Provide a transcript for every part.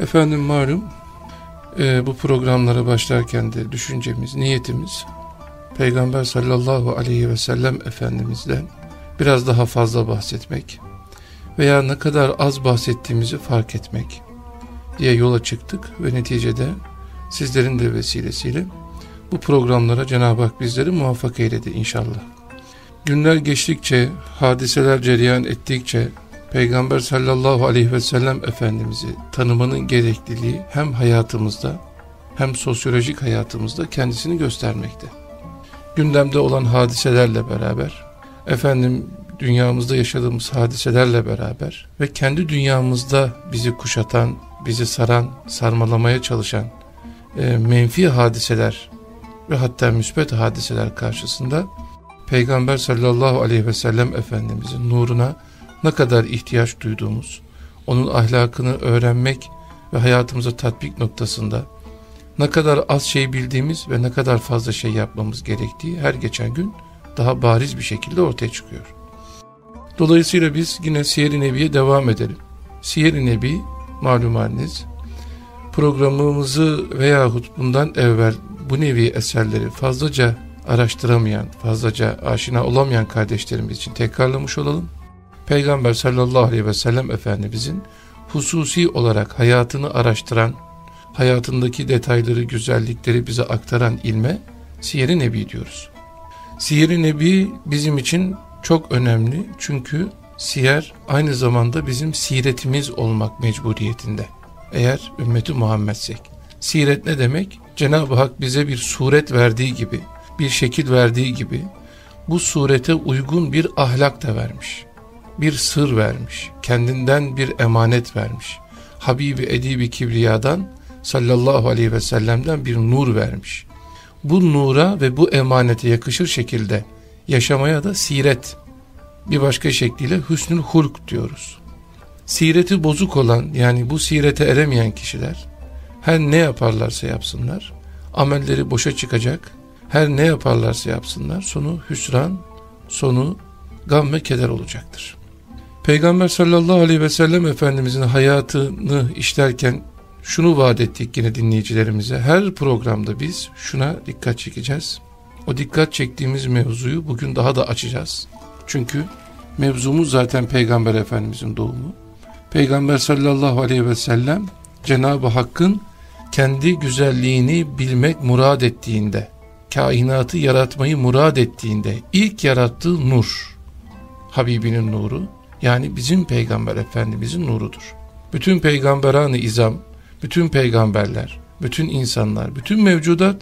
Efendim malum e, bu programlara başlarken de düşüncemiz, niyetimiz Peygamber sallallahu aleyhi ve sellem Efendimiz'den biraz daha fazla bahsetmek veya ne kadar az bahsettiğimizi fark etmek diye yola çıktık ve neticede sizlerin de vesilesiyle bu programlara Cenab-ı Hak bizleri muvaffak eyledi inşallah. Günler geçtikçe, hadiseler cereyan ettikçe Peygamber sallallahu aleyhi ve sellem Efendimiz'i tanımanın gerekliliği hem hayatımızda hem sosyolojik hayatımızda kendisini göstermekte. Gündemde olan hadiselerle beraber, efendim dünyamızda yaşadığımız hadiselerle beraber ve kendi dünyamızda bizi kuşatan, bizi saran, sarmalamaya çalışan e, menfi hadiseler ve hatta müsbet hadiseler karşısında Peygamber sallallahu aleyhi ve sellem Efendimizin nuruna ne kadar ihtiyaç duyduğumuz, onun ahlakını öğrenmek ve hayatımıza tatbik noktasında ne kadar az şey bildiğimiz ve ne kadar fazla şey yapmamız gerektiği her geçen gün daha bariz bir şekilde ortaya çıkıyor. Dolayısıyla biz yine Siyer-i Nebi'ye devam edelim. Siyer-i Nebi malum programımızı veyahut bundan evvel bu nevi eserleri fazlaca araştıramayan, fazlaca aşina olamayan kardeşlerimiz için tekrarlamış olalım. Peygamber sallallahu aleyhi ve sellem Efendimizin hususi olarak hayatını araştıran, hayatındaki detayları, güzellikleri bize aktaran ilme Siyer-i Nebi diyoruz. Siyer-i Nebi bizim için çok önemli çünkü siyer aynı zamanda bizim siretimiz olmak mecburiyetinde. Eğer ümmeti Muhammedsek. Siret ne demek? Cenab-ı Hak bize bir suret verdiği gibi, bir şekil verdiği gibi bu surete uygun bir ahlak da vermiş. Bir sır vermiş. Kendinden bir emanet vermiş. Habibi Edibi Kibriya'dan sallallahu aleyhi ve sellem'den bir nur vermiş. Bu nura ve bu emanete yakışır şekilde yaşamaya da siret bir başka şekliyle hüsnül hulk diyoruz. Sireti bozuk olan yani bu sirete eremeyen kişiler her ne yaparlarsa yapsınlar amelleri boşa çıkacak her ne yaparlarsa yapsınlar sonu hüsran sonu gam ve keder olacaktır. Peygamber sallallahu aleyhi ve sellem Efendimizin hayatını işlerken şunu vaat ettik yine dinleyicilerimize her programda biz şuna dikkat çekeceğiz. O dikkat çektiğimiz mevzuyu bugün daha da açacağız. Çünkü mevzumuz zaten Peygamber Efendimizin doğumu. Peygamber sallallahu aleyhi ve sellem Cenab-ı Hakk'ın kendi güzelliğini bilmek murad ettiğinde, kainatı yaratmayı murad ettiğinde ilk yarattığı nur, Habibinin nuru, yani bizim Peygamber Efendimizin nurudur. Bütün peygamberan izam, bütün peygamberler, bütün insanlar, bütün mevcudat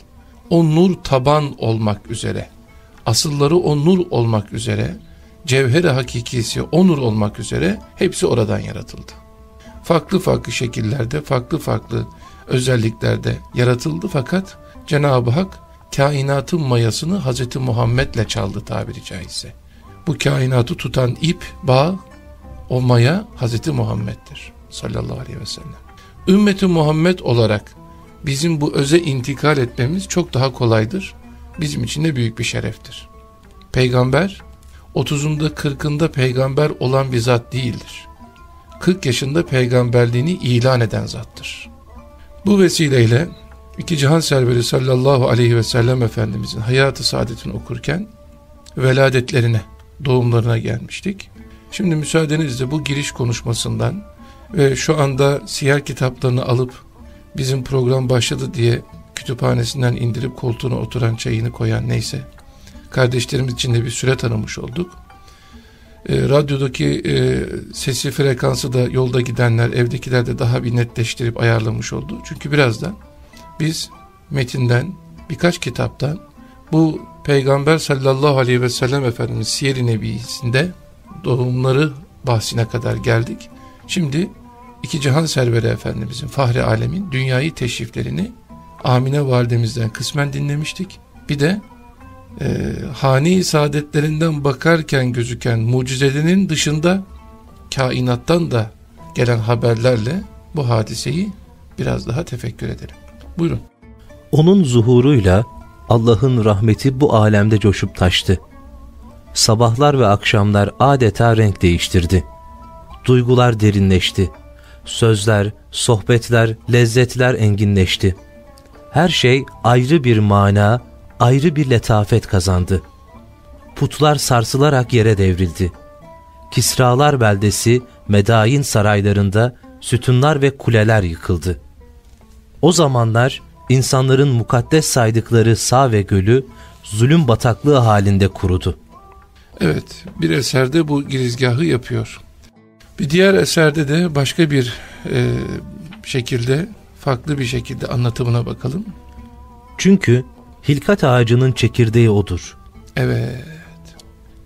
o nur taban olmak üzere, asılları o nur olmak üzere, cevheri hakikisi o nur olmak üzere hepsi oradan yaratıldı. Farklı farklı şekillerde, farklı farklı özelliklerde yaratıldı fakat Cenab-ı Hak kainatın mayasını Hz. Muhammed'le çaldı tabiri caizse. Bu kainatı tutan ip, bağ, o maya Hz. Muhammed'dir sallallahu aleyhi ve sellem. Ümmeti Muhammed olarak bizim bu öze intikal etmemiz çok daha kolaydır. Bizim için de büyük bir şereftir. Peygamber 30'unda 40'ında peygamber olan bir zat değildir. 40 yaşında peygamberliğini ilan eden zattır. Bu vesileyle iki cihan serveri sallallahu aleyhi ve sellem Efendimizin hayatı saadetini okurken veladetlerine, doğumlarına gelmiştik. Şimdi müsaadenizle bu giriş konuşmasından ve şu anda siyer kitaplarını alıp bizim program başladı diye kütüphanesinden indirip koltuğuna oturan çayını koyan neyse kardeşlerimiz için de bir süre tanımış olduk. E, radyodaki e, sesi frekansı da yolda gidenler, evdekiler de daha bir netleştirip ayarlamış oldu. Çünkü birazdan biz metinden, birkaç kitaptan bu Peygamber sallallahu aleyhi ve sellem Efendimiz Siyer-i Nebisi'nde doğumları bahsine kadar geldik. Şimdi iki cihan serveri Efendimizin, Fahri Alemin dünyayı teşriflerini Amine validemizden kısmen dinlemiştik. Bir de e, hani saadetlerinden bakarken gözüken mucizelerinin dışında kainattan da gelen haberlerle bu hadiseyi biraz daha tefekkür edelim. Buyurun. Onun zuhuruyla Allah'ın rahmeti bu alemde coşup taştı. Sabahlar ve akşamlar adeta renk değiştirdi. Duygular derinleşti. sözler, sohbetler, lezzetler enginleşti. Her şey ayrı bir mana, ayrı bir letafet kazandı. Putlar sarsılarak yere devrildi. Kisralar beldesi, Medain saraylarında sütunlar ve kuleler yıkıldı. O zamanlar insanların mukaddes saydıkları sağ ve gölü zulüm bataklığı halinde kurudu. Evet, bir eserde bu girizgahı yapıyor. Bir diğer eserde de başka bir e, şekilde, farklı bir şekilde anlatımına bakalım. Çünkü hilkat ağacının çekirdeği odur. Evet,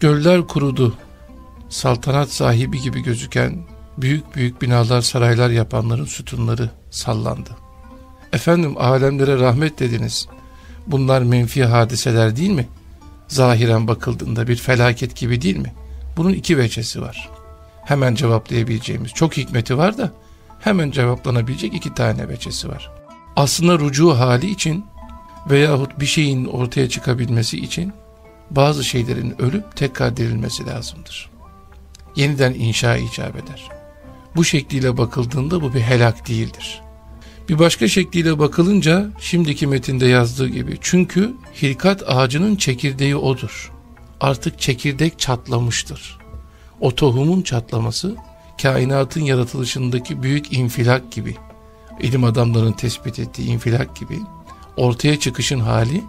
göller kurudu. Saltanat sahibi gibi gözüken büyük büyük binalar, saraylar yapanların sütunları sallandı. Efendim alemlere rahmet dediniz. Bunlar menfi hadiseler değil mi? Zahiren bakıldığında bir felaket gibi değil mi? Bunun iki veçesi var. Hemen cevaplayabileceğimiz çok hikmeti var da hemen cevaplanabilecek iki tane veçesi var. Aslında rucu hali için veyahut bir şeyin ortaya çıkabilmesi için bazı şeylerin ölüp tekrar dirilmesi lazımdır. Yeniden inşa icap eder. Bu şekliyle bakıldığında bu bir helak değildir. Bir başka şekliyle bakılınca şimdiki metinde yazdığı gibi çünkü hilkat ağacının çekirdeği odur. Artık çekirdek çatlamıştır. O tohumun çatlaması kainatın yaratılışındaki büyük infilak gibi, ilim adamlarının tespit ettiği infilak gibi ortaya çıkışın hali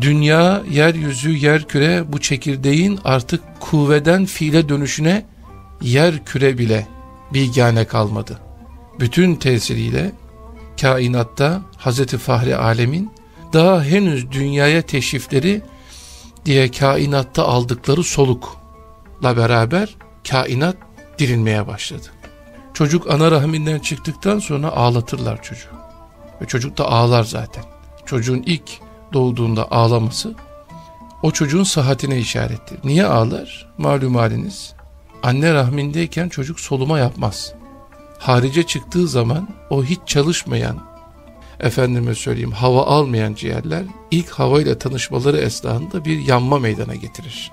dünya, yeryüzü, yerküre bu çekirdeğin artık kuvveden fiile dönüşüne yer küre bile bilgane kalmadı. Bütün tesiriyle kainatta Hazreti Fahri Alemin daha henüz dünyaya teşrifleri diye kainatta aldıkları solukla beraber kainat dirilmeye başladı. Çocuk ana rahminden çıktıktan sonra ağlatırlar çocuğu. Ve çocuk da ağlar zaten. Çocuğun ilk doğduğunda ağlaması o çocuğun sıhhatine işarettir. Niye ağlar? Malum haliniz. Anne rahmindeyken çocuk soluma yapmaz harice çıktığı zaman o hiç çalışmayan, efendime söyleyeyim hava almayan ciğerler ilk havayla tanışmaları esnasında bir yanma meydana getirir.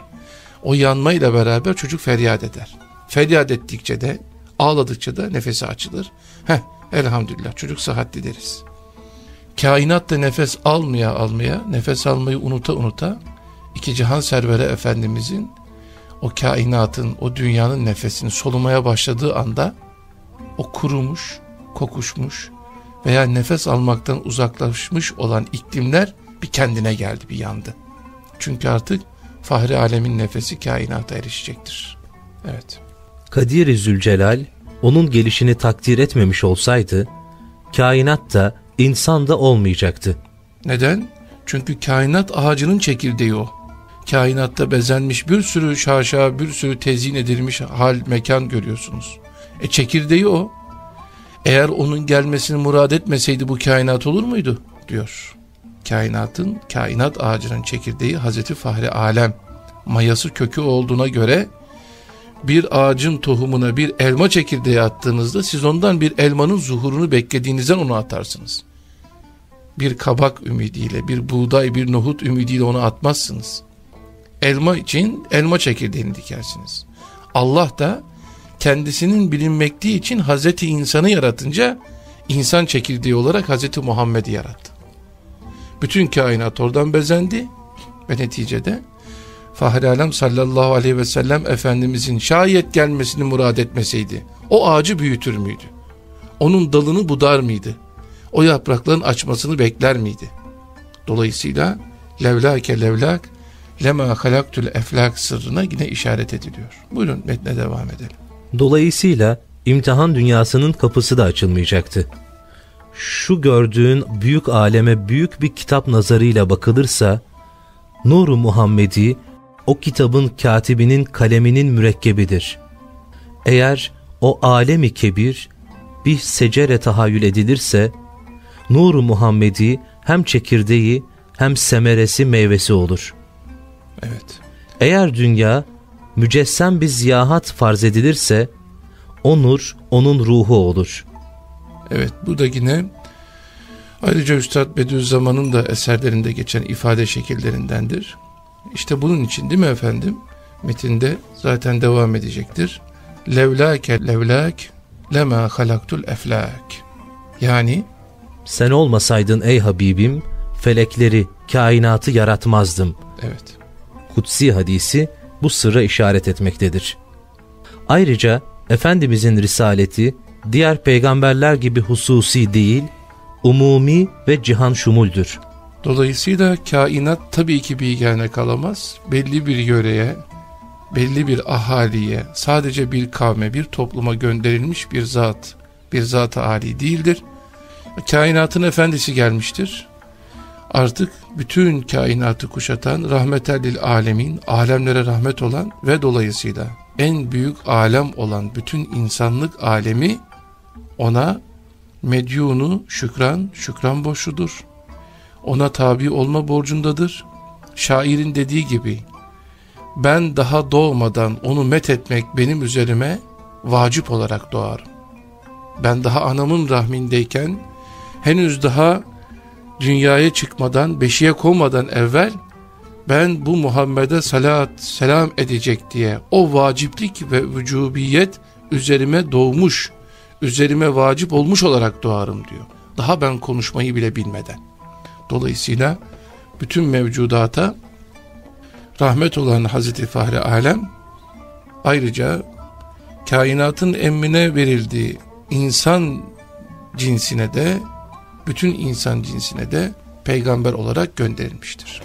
O yanmayla beraber çocuk feryat eder. Feryat ettikçe de ağladıkça da nefesi açılır. Heh elhamdülillah çocuk sıhhatli deriz. Kainat da nefes almaya almaya, nefes almayı unuta unuta iki cihan servere efendimizin o kainatın, o dünyanın nefesini solumaya başladığı anda o kurumuş, kokuşmuş veya nefes almaktan uzaklaşmış olan iklimler bir kendine geldi, bir yandı. Çünkü artık Fahri Alemin nefesi kainata erişecektir. Evet. Kadir-i Zülcelal onun gelişini takdir etmemiş olsaydı, kainat da insan da olmayacaktı. Neden? Çünkü kainat ağacının çekirdeği o. Kainatta bezenmiş bir sürü şaşa, bir sürü tezyin edilmiş hal, mekan görüyorsunuz. E çekirdeği o. Eğer onun gelmesini murad etmeseydi bu kainat olur muydu? diyor. Kainatın, kainat ağacının çekirdeği Hazreti Fahri Alem. Mayası kökü olduğuna göre bir ağacın tohumuna bir elma çekirdeği attığınızda siz ondan bir elmanın zuhurunu beklediğinizden onu atarsınız. Bir kabak ümidiyle, bir buğday, bir nohut ümidiyle onu atmazsınız. Elma için elma çekirdeğini dikersiniz. Allah da kendisinin bilinmekliği için Hazreti insanı yaratınca insan çekirdeği olarak Hazreti Muhammed'i yarattı. Bütün kainat oradan bezendi ve neticede Fahri Alem sallallahu aleyhi ve sellem Efendimizin şayet gelmesini murad etmeseydi o ağacı büyütür müydü? Onun dalını budar mıydı? O yaprakların açmasını bekler miydi? Dolayısıyla levlake levlak lema halaktül eflak sırrına yine işaret ediliyor. Buyurun metne devam edelim. Dolayısıyla imtihan dünyasının kapısı da açılmayacaktı. Şu gördüğün büyük aleme büyük bir kitap nazarıyla bakılırsa, Nur-u Muhammedi o kitabın katibinin kaleminin mürekkebidir. Eğer o alemi kebir bir secere tahayyül edilirse, Nur-u Muhammedi hem çekirdeği hem semeresi meyvesi olur. Evet. Eğer dünya mücessem bir ziyahat farz edilirse o nur onun ruhu olur. Evet bu da yine ayrıca Üstad Bediüzzaman'ın da eserlerinde geçen ifade şekillerindendir. İşte bunun için değil mi efendim? Metinde zaten devam edecektir. Levlake levlak lema halaktul eflak. Yani sen olmasaydın ey Habibim felekleri, kainatı yaratmazdım. Evet. Kutsi hadisi bu sırra işaret etmektedir. Ayrıca Efendimizin risaleti diğer peygamberler gibi hususi değil, umumi ve cihan şumuldür. Dolayısıyla kainat tabii ki bilgene kalamaz. Belli bir yöreye, belli bir ahaliye, sadece bir kavme, bir topluma gönderilmiş bir zat, bir zat-ı değildir. Kainatın efendisi gelmiştir. Artık bütün kainatı kuşatan rahmetellil alemin, alemlere rahmet olan ve dolayısıyla en büyük alem olan bütün insanlık alemi ona medyunu şükran, şükran borçludur. Ona tabi olma borcundadır. Şairin dediği gibi ben daha doğmadan onu met etmek benim üzerime vacip olarak doğarım. Ben daha anamın rahmindeyken henüz daha dünyaya çıkmadan, beşiğe konmadan evvel ben bu Muhammed'e salat selam edecek diye o vaciplik ve vücubiyet üzerime doğmuş, üzerime vacip olmuş olarak doğarım diyor. Daha ben konuşmayı bile bilmeden. Dolayısıyla bütün mevcudata rahmet olan Hazreti Fahri Alem ayrıca kainatın emrine verildiği insan cinsine de bütün insan cinsine de peygamber olarak gönderilmiştir.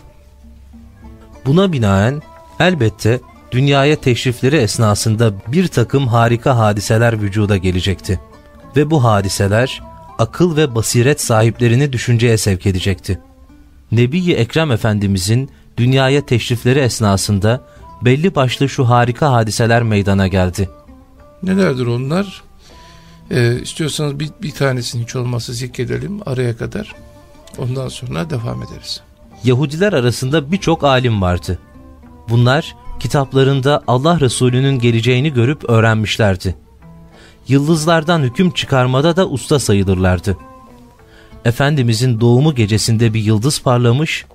Buna binaen elbette dünyaya teşrifleri esnasında bir takım harika hadiseler vücuda gelecekti. Ve bu hadiseler akıl ve basiret sahiplerini düşünceye sevk edecekti. Nebi-i Ekrem Efendimizin dünyaya teşrifleri esnasında belli başlı şu harika hadiseler meydana geldi. Nelerdir onlar? Ee, istiyorsanız bir, bir tanesini hiç olmazsa zikredelim araya kadar. Ondan sonra devam ederiz. Yahudiler arasında birçok alim vardı. Bunlar kitaplarında Allah Resulü'nün geleceğini görüp öğrenmişlerdi. Yıldızlardan hüküm çıkarmada da usta sayılırlardı. Efendimizin doğumu gecesinde bir yıldız parlamış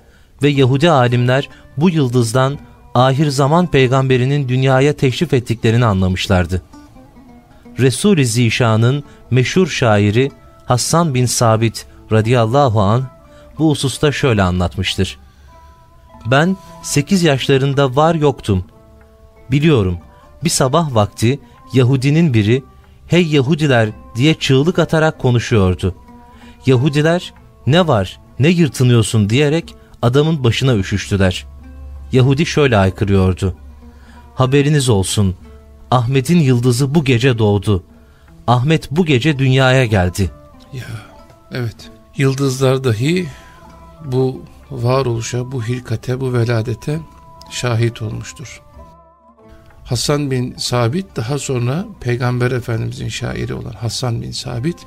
ve Yahudi alimler bu yıldızdan ahir zaman peygamberinin dünyaya teşrif ettiklerini anlamışlardı. Resul-i Zişan'ın meşhur şairi Hassan bin Sabit radıyallahu an bu hususta şöyle anlatmıştır. Ben 8 yaşlarında var yoktum. Biliyorum bir sabah vakti Yahudinin biri hey Yahudiler diye çığlık atarak konuşuyordu. Yahudiler ne var ne yırtınıyorsun diyerek adamın başına üşüştüler. Yahudi şöyle aykırıyordu. Haberiniz olsun Ahmet'in yıldızı bu gece doğdu. Ahmet bu gece dünyaya geldi. Ya evet yıldızlar dahi bu varoluşa, bu hilkate, bu veladete şahit olmuştur. Hasan bin Sabit daha sonra Peygamber Efendimizin şairi olan Hasan bin Sabit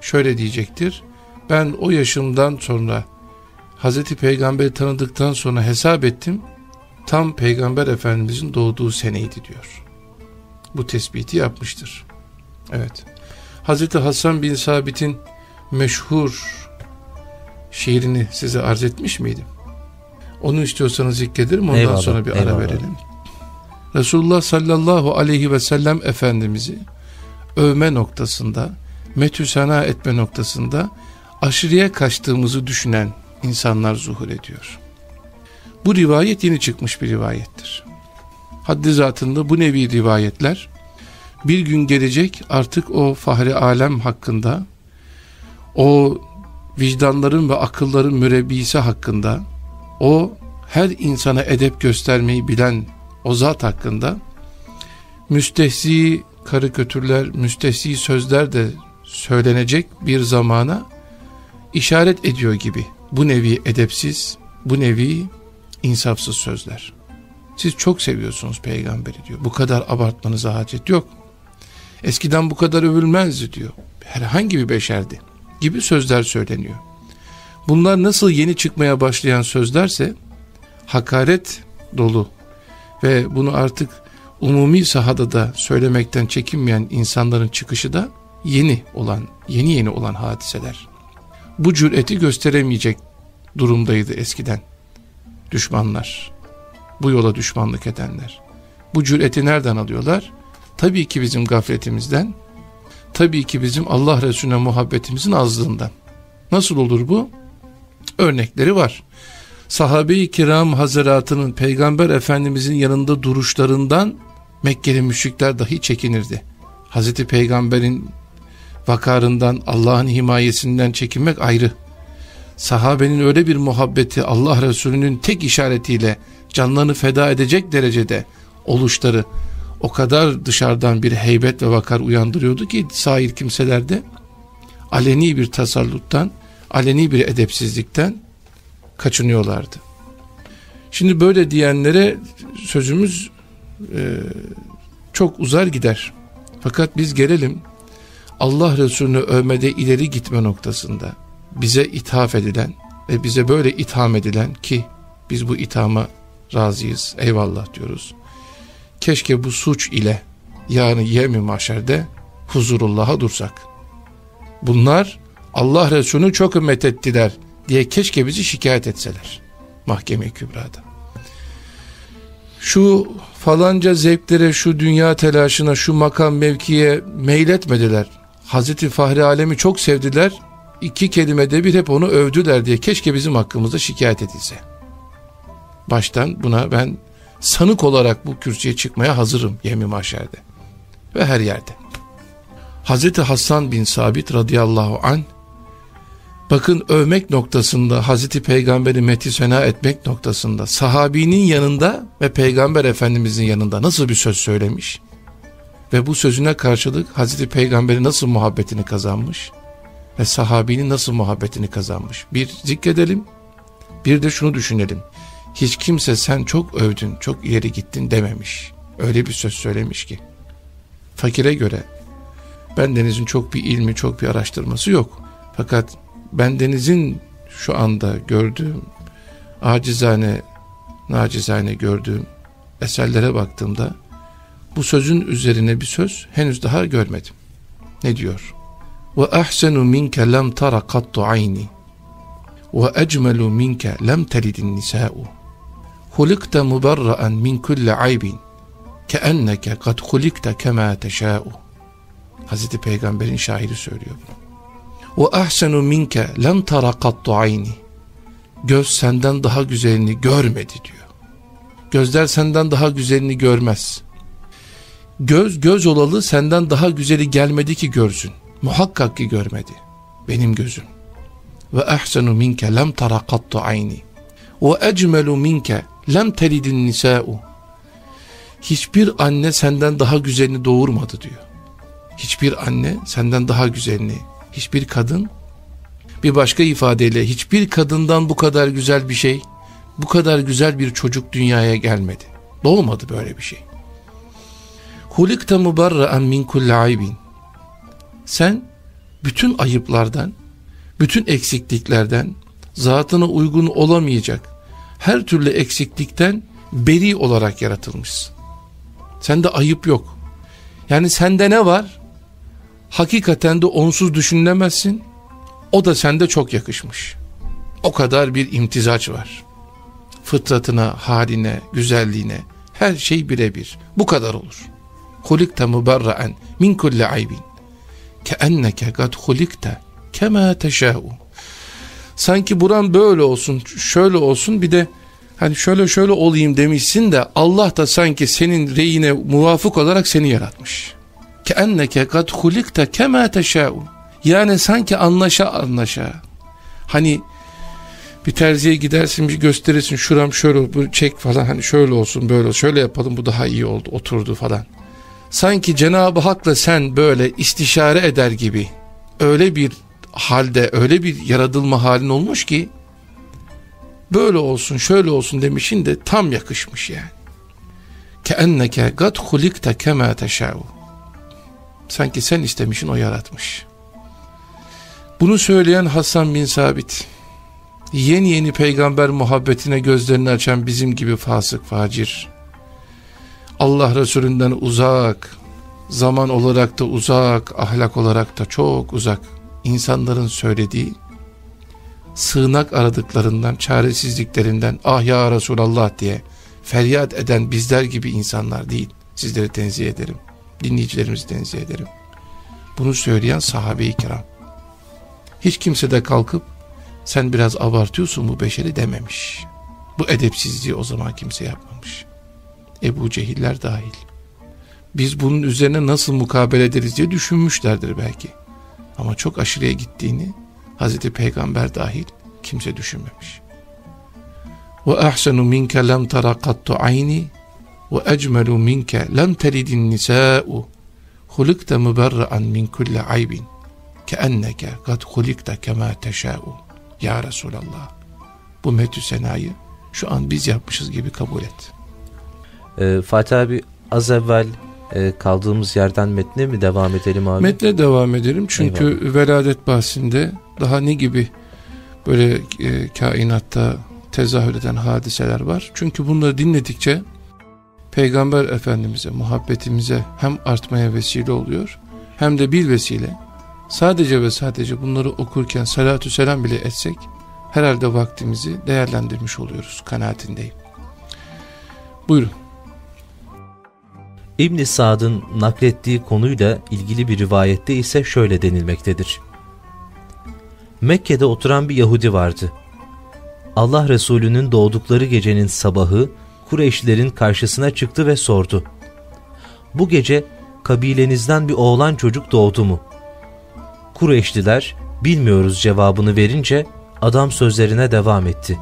şöyle diyecektir. Ben o yaşımdan sonra Hazreti Peygamber'i tanıdıktan sonra hesap ettim. Tam Peygamber Efendimizin doğduğu seneydi diyor. Bu tespiti yapmıştır. Evet. Hazreti Hasan bin Sabit'in meşhur şiirini size arz etmiş miydim? Onu istiyorsanız zikrederim ondan eyvallah, sonra bir eyvallah. ara verelim. Resulullah sallallahu aleyhi ve sellem Efendimiz'i övme noktasında, metüsena etme noktasında aşırıya kaçtığımızı düşünen insanlar zuhur ediyor. Bu rivayet yeni çıkmış bir rivayettir. Haddi zatında bu nevi rivayetler bir gün gelecek artık o fahri alem hakkında o vicdanların ve akılların mürebbisi hakkında o her insana edep göstermeyi bilen o zat hakkında müstehzi karikatürler, müstehzi sözler de söylenecek bir zamana işaret ediyor gibi. Bu nevi edepsiz, bu nevi insafsız sözler. Siz çok seviyorsunuz peygamberi diyor. Bu kadar abartmanıza hacet yok. Eskiden bu kadar övülmezdi diyor. Herhangi bir beşerdi gibi sözler söyleniyor. Bunlar nasıl yeni çıkmaya başlayan sözlerse hakaret dolu ve bunu artık umumi sahada da söylemekten çekinmeyen insanların çıkışı da yeni olan, yeni yeni olan hadiseler. Bu cüreti gösteremeyecek durumdaydı eskiden düşmanlar. Bu yola düşmanlık edenler. Bu cüreti nereden alıyorlar? Tabii ki bizim gafletimizden, Tabii ki bizim Allah Resulüne muhabbetimizin azlığından. Nasıl olur bu? Örnekleri var. Sahabe-i kiram hazaratının peygamber efendimizin yanında duruşlarından Mekkeli müşrikler dahi çekinirdi. Hazreti peygamberin vakarından Allah'ın himayesinden çekinmek ayrı. Sahabenin öyle bir muhabbeti Allah Resulü'nün tek işaretiyle canlarını feda edecek derecede oluşları o kadar dışarıdan bir heybet ve vakar uyandırıyordu ki sahil kimselerde aleni bir tasalluttan, aleni bir edepsizlikten kaçınıyorlardı. Şimdi böyle diyenlere sözümüz e, çok uzar gider. Fakat biz gelelim Allah Resulü'nü övmede ileri gitme noktasında bize ithaf edilen ve bize böyle itham edilen ki biz bu ithama razıyız eyvallah diyoruz. Keşke bu suç ile yani yemi maşerde huzurullah'a dursak. Bunlar Allah Resulü'nü çok ümmet ettiler diye keşke bizi şikayet etseler mahkeme kübrada. Şu falanca zevklere, şu dünya telaşına, şu makam mevkiye meyletmediler. Hazreti Fahri Alemi çok sevdiler. İki kelimede bir hep onu övdüler diye keşke bizim hakkımızda şikayet edilse. Baştan buna ben sanık olarak bu kürsüye çıkmaya hazırım yemi mahşerde ve her yerde. Hazreti Hasan bin Sabit radıyallahu an bakın övmek noktasında Hazreti Peygamber'i meti sena etmek noktasında sahabinin yanında ve Peygamber Efendimizin yanında nasıl bir söz söylemiş ve bu sözüne karşılık Hazreti Peygamber'i nasıl muhabbetini kazanmış ve sahabinin nasıl muhabbetini kazanmış bir zikredelim bir de şunu düşünelim hiç kimse sen çok övdün, çok ileri gittin dememiş. Öyle bir söz söylemiş ki. Fakire göre bendenizin çok bir ilmi, çok bir araştırması yok. Fakat bendenizin şu anda gördüğüm, acizane, nacizane gördüğüm eserlere baktığımda bu sözün üzerine bir söz henüz daha görmedim. Ne diyor? Minke lem tara kattu ayni ve ecmelu minke lem telidin nisa'u hulikte muberra'en min kulli aybin keenneke kad hulikte kema teşâ'u Hazreti Peygamber'in şairi söylüyor bunu. Ahsenu minke lem tara kattu ayni Göz senden daha güzelini görmedi diyor. Gözler senden daha güzelini görmez. Göz göz olalı senden daha güzeli gelmedi ki görsün. Muhakkak ki görmedi. Benim gözüm. Ve ahsenu minke lem tara kattu ayni. Ve ecmelu minke lem telidin nisa'u hiçbir anne senden daha güzelini doğurmadı diyor. Hiçbir anne senden daha güzelini, hiçbir kadın bir başka ifadeyle hiçbir kadından bu kadar güzel bir şey, bu kadar güzel bir çocuk dünyaya gelmedi. Doğmadı böyle bir şey. Hulikte mubarra'en min kulli aybin. Sen bütün ayıplardan, bütün eksikliklerden, zatına uygun olamayacak, her türlü eksiklikten beri olarak yaratılmışsın. Sende ayıp yok. Yani sende ne var? Hakikaten de onsuz düşünülemezsin. O da sende çok yakışmış. O kadar bir imtizaç var. Fıtratına, haline, güzelliğine her şey birebir. Bu kadar olur. Hulikte mubarraen min kulli aybin. Keenneke kad hulikte kema teşâ'u sanki buran böyle olsun, şöyle olsun bir de hani şöyle şöyle olayım demişsin de Allah da sanki senin reyine muvafık olarak seni yaratmış. Ke enneke kad hulikte kema teşâ'u. Yani sanki anlaşa anlaşa. Hani bir terziye gidersin bir gösterirsin şuram şöyle bu çek falan hani şöyle olsun böyle olsun, şöyle yapalım bu daha iyi oldu oturdu falan. Sanki Cenab-ı Hak'la sen böyle istişare eder gibi öyle bir halde öyle bir yaratılma halin olmuş ki böyle olsun şöyle olsun demişin de tam yakışmış yani. Keenneke gad hulikte kema teşâ'u. Sanki sen istemişin o yaratmış. Bunu söyleyen Hasan bin Sabit. Yeni yeni peygamber muhabbetine gözlerini açan bizim gibi fasık facir. Allah Resulünden uzak, zaman olarak da uzak, ahlak olarak da çok uzak insanların söylediği sığınak aradıklarından, çaresizliklerinden ah ya Resulallah diye feryat eden bizler gibi insanlar değil. Sizleri tenzih ederim. Dinleyicilerimizi tenzih ederim. Bunu söyleyen sahabe-i kiram. Hiç kimse de kalkıp sen biraz abartıyorsun bu beşeri dememiş. Bu edepsizliği o zaman kimse yapmamış. Ebu Cehiller dahil. Biz bunun üzerine nasıl mukabele ederiz diye düşünmüşlerdir belki. Ama çok aşırıya gittiğini Hazreti Peygamber dahil kimse düşünmemiş. Ve ahsenu minke lem tara kattu ayni ve ecmelu minke lem telidin nisa'u hulikte müberra'an min kulli aybin keenneke kad hulikte kema teşâ'u ya Resulallah bu metü senayı şu an biz yapmışız gibi kabul et. Ee, Fatih abi az evvel e, kaldığımız yerden metne mi devam edelim abi? Metne devam edelim çünkü Eyvallah. veladet bahsinde daha ne gibi böyle e, kainatta tezahür eden hadiseler var. Çünkü bunları dinledikçe Peygamber Efendimiz'e, muhabbetimize hem artmaya vesile oluyor hem de bir vesile sadece ve sadece bunları okurken salatü selam bile etsek herhalde vaktimizi değerlendirmiş oluyoruz kanaatindeyim. Buyurun. İbn Sad'ın naklettiği konuyla ilgili bir rivayette ise şöyle denilmektedir. Mekke'de oturan bir Yahudi vardı. Allah Resulü'nün doğdukları gecenin sabahı Kureyşlilerin karşısına çıktı ve sordu. Bu gece kabilenizden bir oğlan çocuk doğdu mu? Kureyşliler bilmiyoruz cevabını verince adam sözlerine devam etti.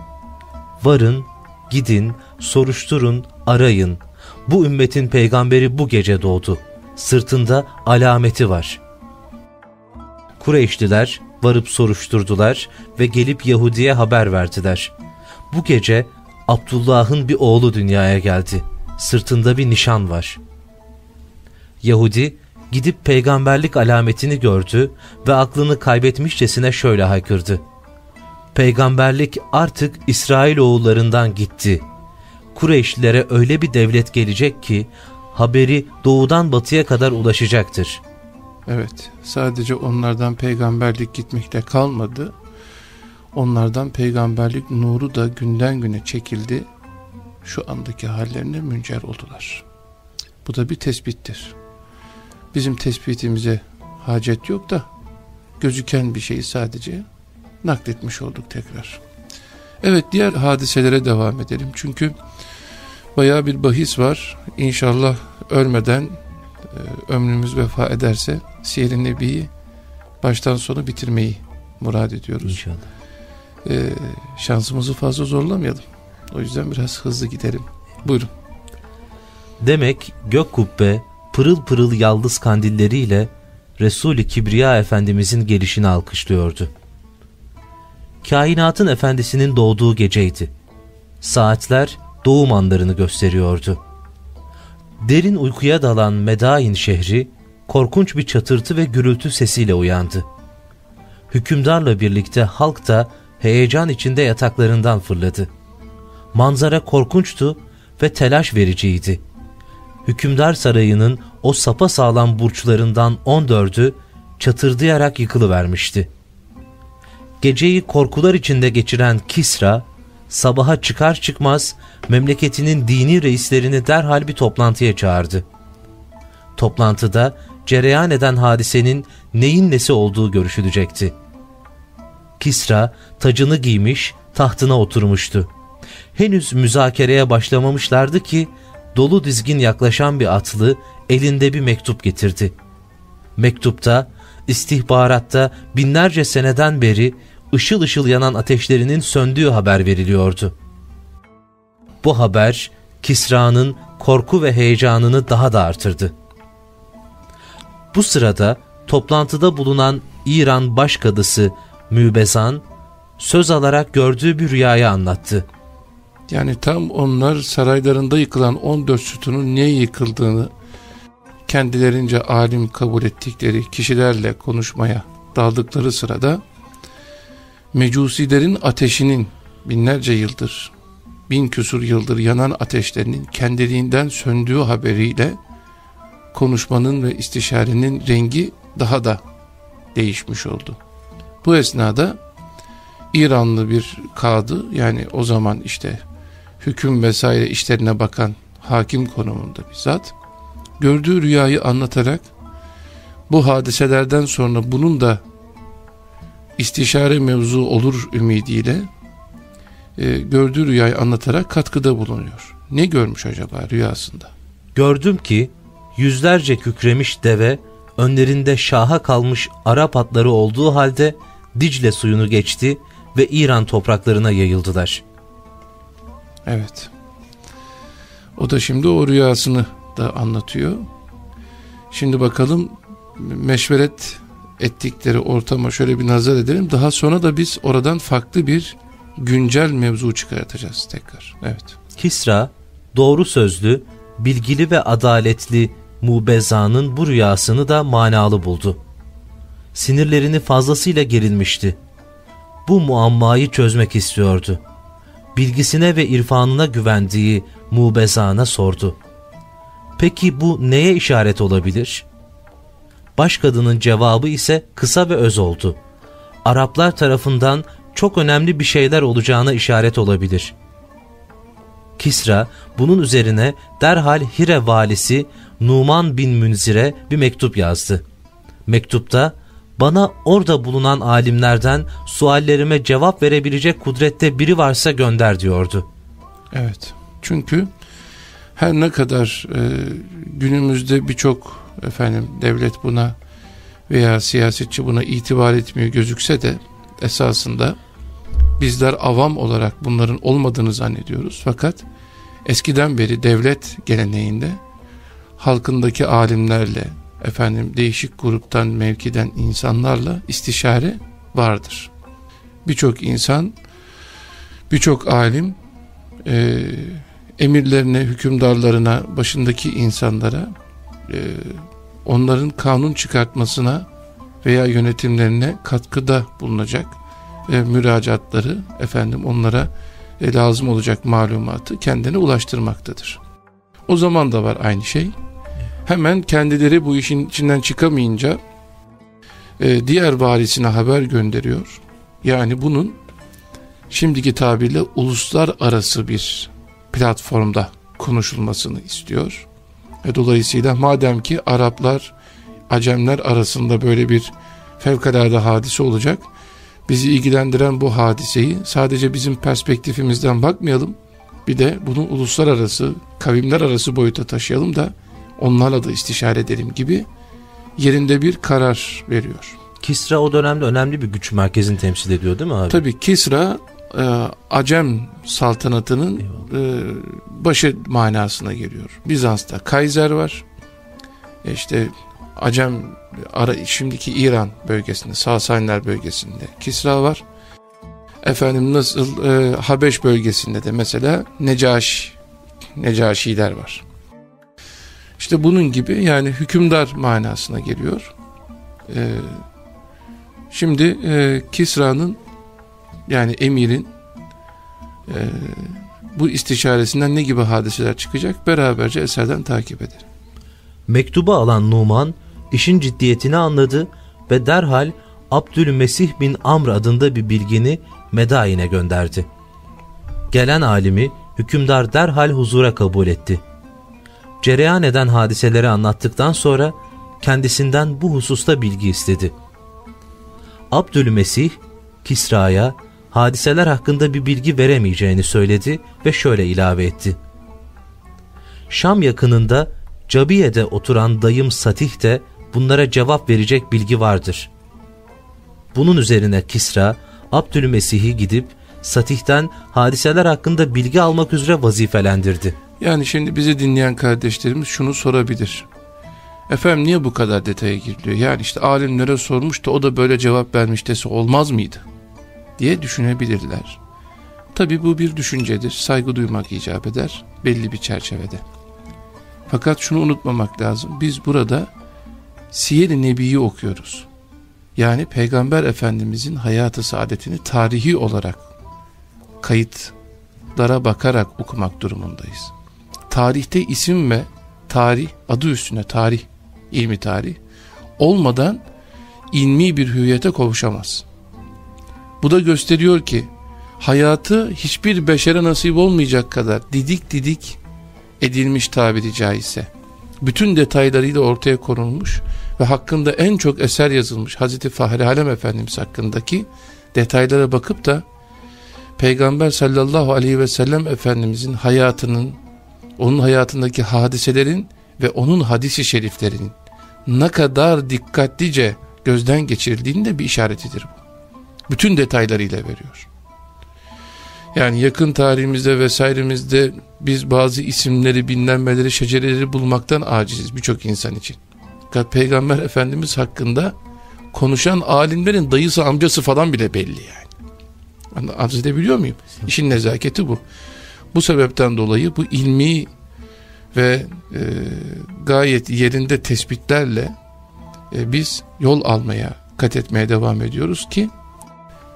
Varın, gidin, soruşturun, arayın. Bu ümmetin peygamberi bu gece doğdu. Sırtında alameti var. Kureyşliler varıp soruşturdular ve gelip Yahudi'ye haber verdiler. Bu gece Abdullah'ın bir oğlu dünyaya geldi. Sırtında bir nişan var. Yahudi gidip peygamberlik alametini gördü ve aklını kaybetmişçesine şöyle haykırdı. Peygamberlik artık İsrail oğullarından gitti. Kureyşlilere öyle bir devlet gelecek ki haberi doğudan batıya kadar ulaşacaktır. Evet, sadece onlardan peygamberlik gitmekte kalmadı. Onlardan peygamberlik nuru da günden güne çekildi. Şu andaki hallerine müncer oldular. Bu da bir tespittir. Bizim tespitimize hacet yok da gözüken bir şeyi sadece nakletmiş olduk tekrar. Evet diğer hadiselere devam edelim. Çünkü baya bir bahis var. İnşallah ölmeden e, ömrümüz vefa ederse Siyer-i Nebi'yi baştan sona bitirmeyi murad ediyoruz. İnşallah. Ee, şansımızı fazla zorlamayalım. O yüzden biraz hızlı gidelim. Buyurun. Demek gök kubbe pırıl pırıl yaldız kandilleriyle Resul-i Kibriya Efendimizin gelişini alkışlıyordu. Kainatın efendisinin doğduğu geceydi. Saatler doğum anlarını gösteriyordu. Derin uykuya dalan Medain şehri korkunç bir çatırtı ve gürültü sesiyle uyandı. Hükümdarla birlikte halk da heyecan içinde yataklarından fırladı. Manzara korkunçtu ve telaş vericiydi. Hükümdar sarayının o sapa sağlam burçlarından on dördü çatırdayarak yıkılıvermişti. Geceyi korkular içinde geçiren Kisra, sabaha çıkar çıkmaz memleketinin dini reislerini derhal bir toplantıya çağırdı. Toplantıda cereyan eden hadisenin neyin nesi olduğu görüşülecekti. Kisra tacını giymiş, tahtına oturmuştu. Henüz müzakereye başlamamışlardı ki dolu dizgin yaklaşan bir atlı elinde bir mektup getirdi. Mektupta istihbaratta binlerce seneden beri ışıl ışıl yanan ateşlerinin söndüğü haber veriliyordu. Bu haber Kisra'nın korku ve heyecanını daha da artırdı. Bu sırada toplantıda bulunan İran başkadısı Mübezan söz alarak gördüğü bir rüyayı anlattı. Yani tam onlar saraylarında yıkılan 14 sütunun niye yıkıldığını kendilerince alim kabul ettikleri kişilerle konuşmaya daldıkları sırada mecusilerin ateşinin binlerce yıldır, bin küsur yıldır yanan ateşlerinin kendiliğinden söndüğü haberiyle konuşmanın ve istişarenin rengi daha da değişmiş oldu. Bu esnada İranlı bir kadı yani o zaman işte hüküm vesaire işlerine bakan hakim konumunda bir zat gördüğü rüyayı anlatarak bu hadiselerden sonra bunun da istişare mevzu olur ümidiyle e, gördüğü rüyayı anlatarak katkıda bulunuyor. Ne görmüş acaba rüyasında? Gördüm ki yüzlerce kükremiş deve önlerinde şaha kalmış Arap atları olduğu halde Dicle suyunu geçti ve İran topraklarına yayıldılar. Evet. O da şimdi o rüyasını da anlatıyor. Şimdi bakalım meşveret ettikleri ortama şöyle bir nazar edelim. Daha sonra da biz oradan farklı bir güncel mevzu çıkartacağız tekrar. Evet. Kisra doğru sözlü, bilgili ve adaletli Mubeza'nın bu rüyasını da manalı buldu. Sinirlerini fazlasıyla gerilmişti. Bu muammayı çözmek istiyordu. Bilgisine ve irfanına güvendiği Mubeza'na sordu. Peki bu neye işaret olabilir? Baş kadının cevabı ise kısa ve öz oldu. Araplar tarafından çok önemli bir şeyler olacağına işaret olabilir. Kisra bunun üzerine derhal Hire valisi Numan bin Münzir'e bir mektup yazdı. Mektupta bana orada bulunan alimlerden suallerime cevap verebilecek kudrette biri varsa gönder diyordu. Evet çünkü her ne kadar e, günümüzde birçok efendim devlet buna veya siyasetçi buna itibar etmiyor gözükse de esasında bizler avam olarak bunların olmadığını zannediyoruz. Fakat eskiden beri devlet geleneğinde halkındaki alimlerle efendim değişik gruptan mevkiden insanlarla istişare vardır. Birçok insan birçok alim e, emirlerine, hükümdarlarına, başındaki insanlara e, onların kanun çıkartmasına veya yönetimlerine katkıda bulunacak e, müracaatları efendim onlara e, lazım olacak malumatı kendine ulaştırmaktadır. O zaman da var aynı şey. Hemen kendileri bu işin içinden çıkamayınca e, diğer varisine haber gönderiyor. Yani bunun şimdiki tabirle uluslararası bir platformda konuşulmasını istiyor. Ve dolayısıyla madem ki Araplar, Acemler arasında böyle bir fevkalade hadise olacak, bizi ilgilendiren bu hadiseyi sadece bizim perspektifimizden bakmayalım, bir de bunu uluslararası, kavimler arası boyuta taşıyalım da onlarla da istişare edelim gibi yerinde bir karar veriyor. Kisra o dönemde önemli bir güç merkezini temsil ediyor değil mi abi? Tabii Kisra e, Acem saltanatının e, başı manasına geliyor. Bizans'ta Kaiser var. E işte Acem ara, şimdiki İran bölgesinde Sasaniler bölgesinde Kisra var. Efendim nasıl e, Habeş bölgesinde de mesela Necaş Necaşiler var. İşte bunun gibi yani hükümdar manasına geliyor. E, şimdi e, Kisra'nın yani emirin e, bu istişaresinden ne gibi hadiseler çıkacak beraberce eserden takip edelim. Mektubu alan Numan işin ciddiyetini anladı ve derhal Abdülmesih bin Amr adında bir bilgini Medain'e gönderdi. Gelen alimi hükümdar derhal huzura kabul etti. Cereyan eden hadiseleri anlattıktan sonra kendisinden bu hususta bilgi istedi. Abdülmesih Kisra'ya hadiseler hakkında bir bilgi veremeyeceğini söyledi ve şöyle ilave etti. Şam yakınında Cabiye'de oturan dayım Satih de bunlara cevap verecek bilgi vardır. Bunun üzerine Kisra, Abdülmesih'i gidip Satih'ten hadiseler hakkında bilgi almak üzere vazifelendirdi. Yani şimdi bizi dinleyen kardeşlerimiz şunu sorabilir. Efendim niye bu kadar detaya giriliyor? Yani işte alimlere sormuş da o da böyle cevap vermiş dese olmaz mıydı? Diye düşünebilirler. Tabi bu bir düşüncedir. Saygı duymak icap eder belli bir çerçevede. Fakat şunu unutmamak lazım. Biz burada Siyer-i Nebi'yi okuyoruz. Yani Peygamber Efendimizin hayatı saadetini tarihi olarak kayıtlara bakarak okumak durumundayız. Tarihte isim ve tarih adı üstüne tarih, ilmi tarih olmadan ilmi bir hüviyete kavuşamaz. Bu da gösteriyor ki hayatı hiçbir beşere nasip olmayacak kadar didik didik edilmiş tabiri caizse. Bütün detaylarıyla ortaya konulmuş ve hakkında en çok eser yazılmış Hazreti Fahri Alem Efendimiz hakkındaki detaylara bakıp da Peygamber sallallahu aleyhi ve sellem Efendimizin hayatının, onun hayatındaki hadiselerin ve onun hadisi şeriflerinin ne kadar dikkatlice gözden geçirildiğinin de bir işaretidir bu. Bütün detaylarıyla veriyor. Yani yakın tarihimizde vesairemizde biz bazı isimleri, bilinmeleri, şecereleri bulmaktan aciziz birçok insan için. Peygamber Efendimiz hakkında konuşan alimlerin dayısı amcası falan bile belli yani. Arz edebiliyor muyum? İşin nezaketi bu. Bu sebepten dolayı bu ilmi ve e, gayet yerinde tespitlerle e, biz yol almaya, kat etmeye devam ediyoruz ki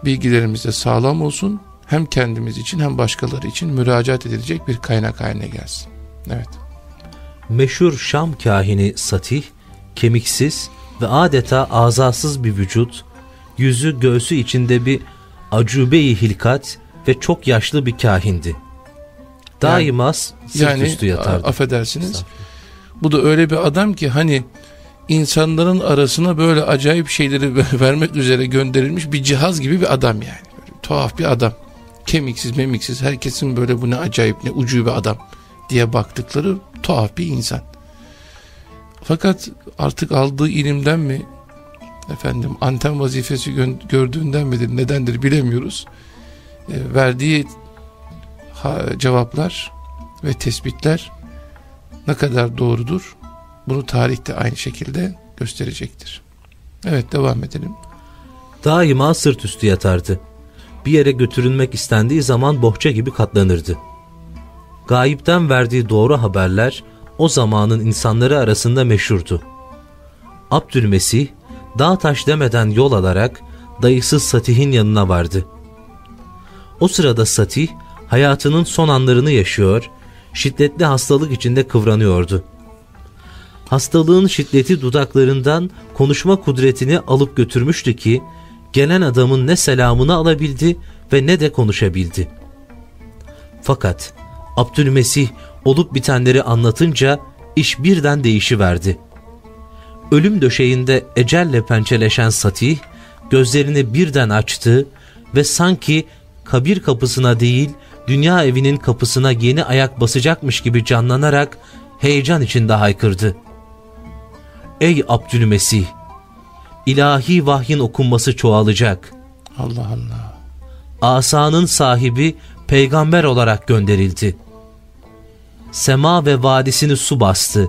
bilgilerimiz de sağlam olsun. Hem kendimiz için hem başkaları için müracaat edilecek bir kaynak haline gelsin. Evet. Meşhur Şam kahini Satih, kemiksiz ve adeta azasız bir vücut, yüzü göğsü içinde bir acube-i hilkat ve çok yaşlı bir kahindi. Daima yani, sırt yani, üstü yatardı. affedersiniz. Bu da öyle bir adam ki hani insanların arasına böyle acayip şeyleri vermek üzere gönderilmiş bir cihaz gibi bir adam yani. Böyle tuhaf bir adam. Kemiksiz memiksiz herkesin böyle bu ne acayip ne ucu bir adam diye baktıkları tuhaf bir insan. Fakat artık aldığı ilimden mi efendim anten vazifesi gördüğünden midir nedendir bilemiyoruz. E, verdiği cevaplar ve tespitler ne kadar doğrudur bunu tarihte aynı şekilde gösterecektir. Evet devam edelim. Daima sırt üstü yatardı. Bir yere götürülmek istendiği zaman bohça gibi katlanırdı. Gayipten verdiği doğru haberler o zamanın insanları arasında meşhurdu. Abdülmesih dağ taş demeden yol alarak dayısı Satih'in yanına vardı. O sırada Satih hayatının son anlarını yaşıyor, şiddetli hastalık içinde kıvranıyordu. Hastalığın şiddeti dudaklarından konuşma kudretini alıp götürmüştü ki, gelen adamın ne selamını alabildi ve ne de konuşabildi. Fakat Abdülmesih olup bitenleri anlatınca iş birden değişiverdi. Ölüm döşeğinde ecelle pençeleşen Satih, gözlerini birden açtı ve sanki kabir kapısına değil, dünya evinin kapısına yeni ayak basacakmış gibi canlanarak heyecan içinde haykırdı. Ey Abdülmesih! ilahi vahyin okunması çoğalacak. Allah Allah. Asanın sahibi peygamber olarak gönderildi. Sema ve vadisini su bastı.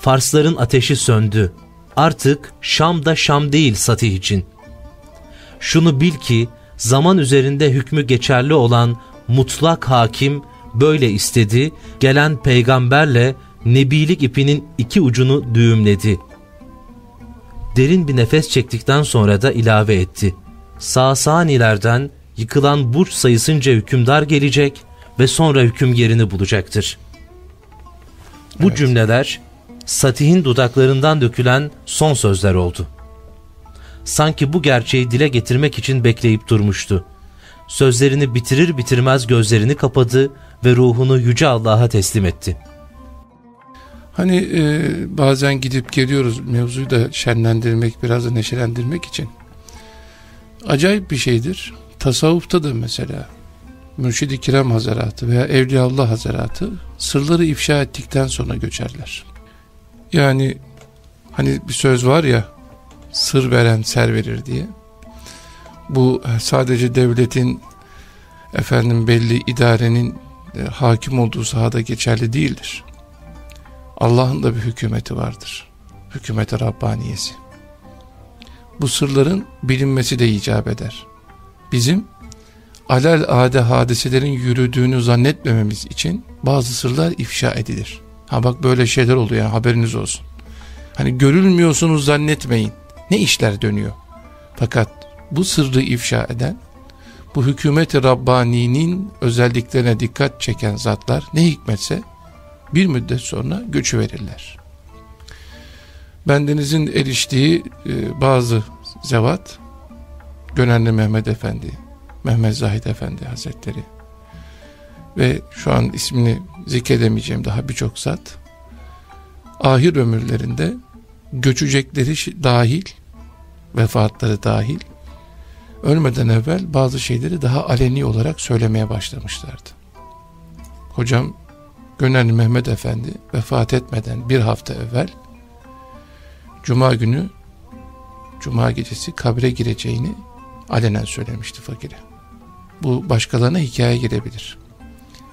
Farsların ateşi söndü. Artık Şam da Şam değil Satih için. Şunu bil ki zaman üzerinde hükmü geçerli olan mutlak hakim böyle istedi, gelen peygamberle nebilik ipinin iki ucunu düğümledi. Derin bir nefes çektikten sonra da ilave etti. Sasanilerden yıkılan burç sayısınca hükümdar gelecek ve sonra hüküm yerini bulacaktır. Bu evet. cümleler Satih'in dudaklarından dökülen son sözler oldu. Sanki bu gerçeği dile getirmek için bekleyip durmuştu. Sözlerini bitirir bitirmez gözlerini kapadı ve ruhunu Yüce Allah'a teslim etti. Hani e, bazen gidip geliyoruz mevzuyu da şenlendirmek, biraz da neşelendirmek için. Acayip bir şeydir. Tasavvufta da mesela Mürşid-i Kiram Hazaratı veya Evliyaullah Hazaratı sırları ifşa ettikten sonra göçerler. Yani hani bir söz var ya sır veren ser verir diye. Bu sadece devletin efendim belli idarenin e, hakim olduğu sahada geçerli değildir. Allah'ın da bir hükümeti vardır. Hükümeti Rabbaniyesi. Bu sırların bilinmesi de icap eder. Bizim alel ade hadiselerin yürüdüğünü zannetmememiz için bazı sırlar ifşa edilir. Ha bak böyle şeyler oluyor yani haberiniz olsun. Hani görülmüyorsunuz zannetmeyin. Ne işler dönüyor. Fakat bu sırrı ifşa eden, bu hükümeti Rabbani'nin özelliklerine dikkat çeken zatlar ne hikmetse bir müddet sonra göçü verirler. Bendenizin eriştiği e, bazı zevat, Gönenli Mehmet Efendi, Mehmet Zahid Efendi Hazretleri ve şu an ismini zikredemeyeceğim daha birçok zat ahir ömürlerinde göçecekleri dahil, vefatları dahil, ölmeden evvel bazı şeyleri daha aleni olarak söylemeye başlamışlardı. Hocam Gönenli Mehmet Efendi vefat etmeden bir hafta evvel Cuma günü Cuma gecesi kabre gireceğini alenen söylemişti fakire. Bu başkalarına hikaye girebilir.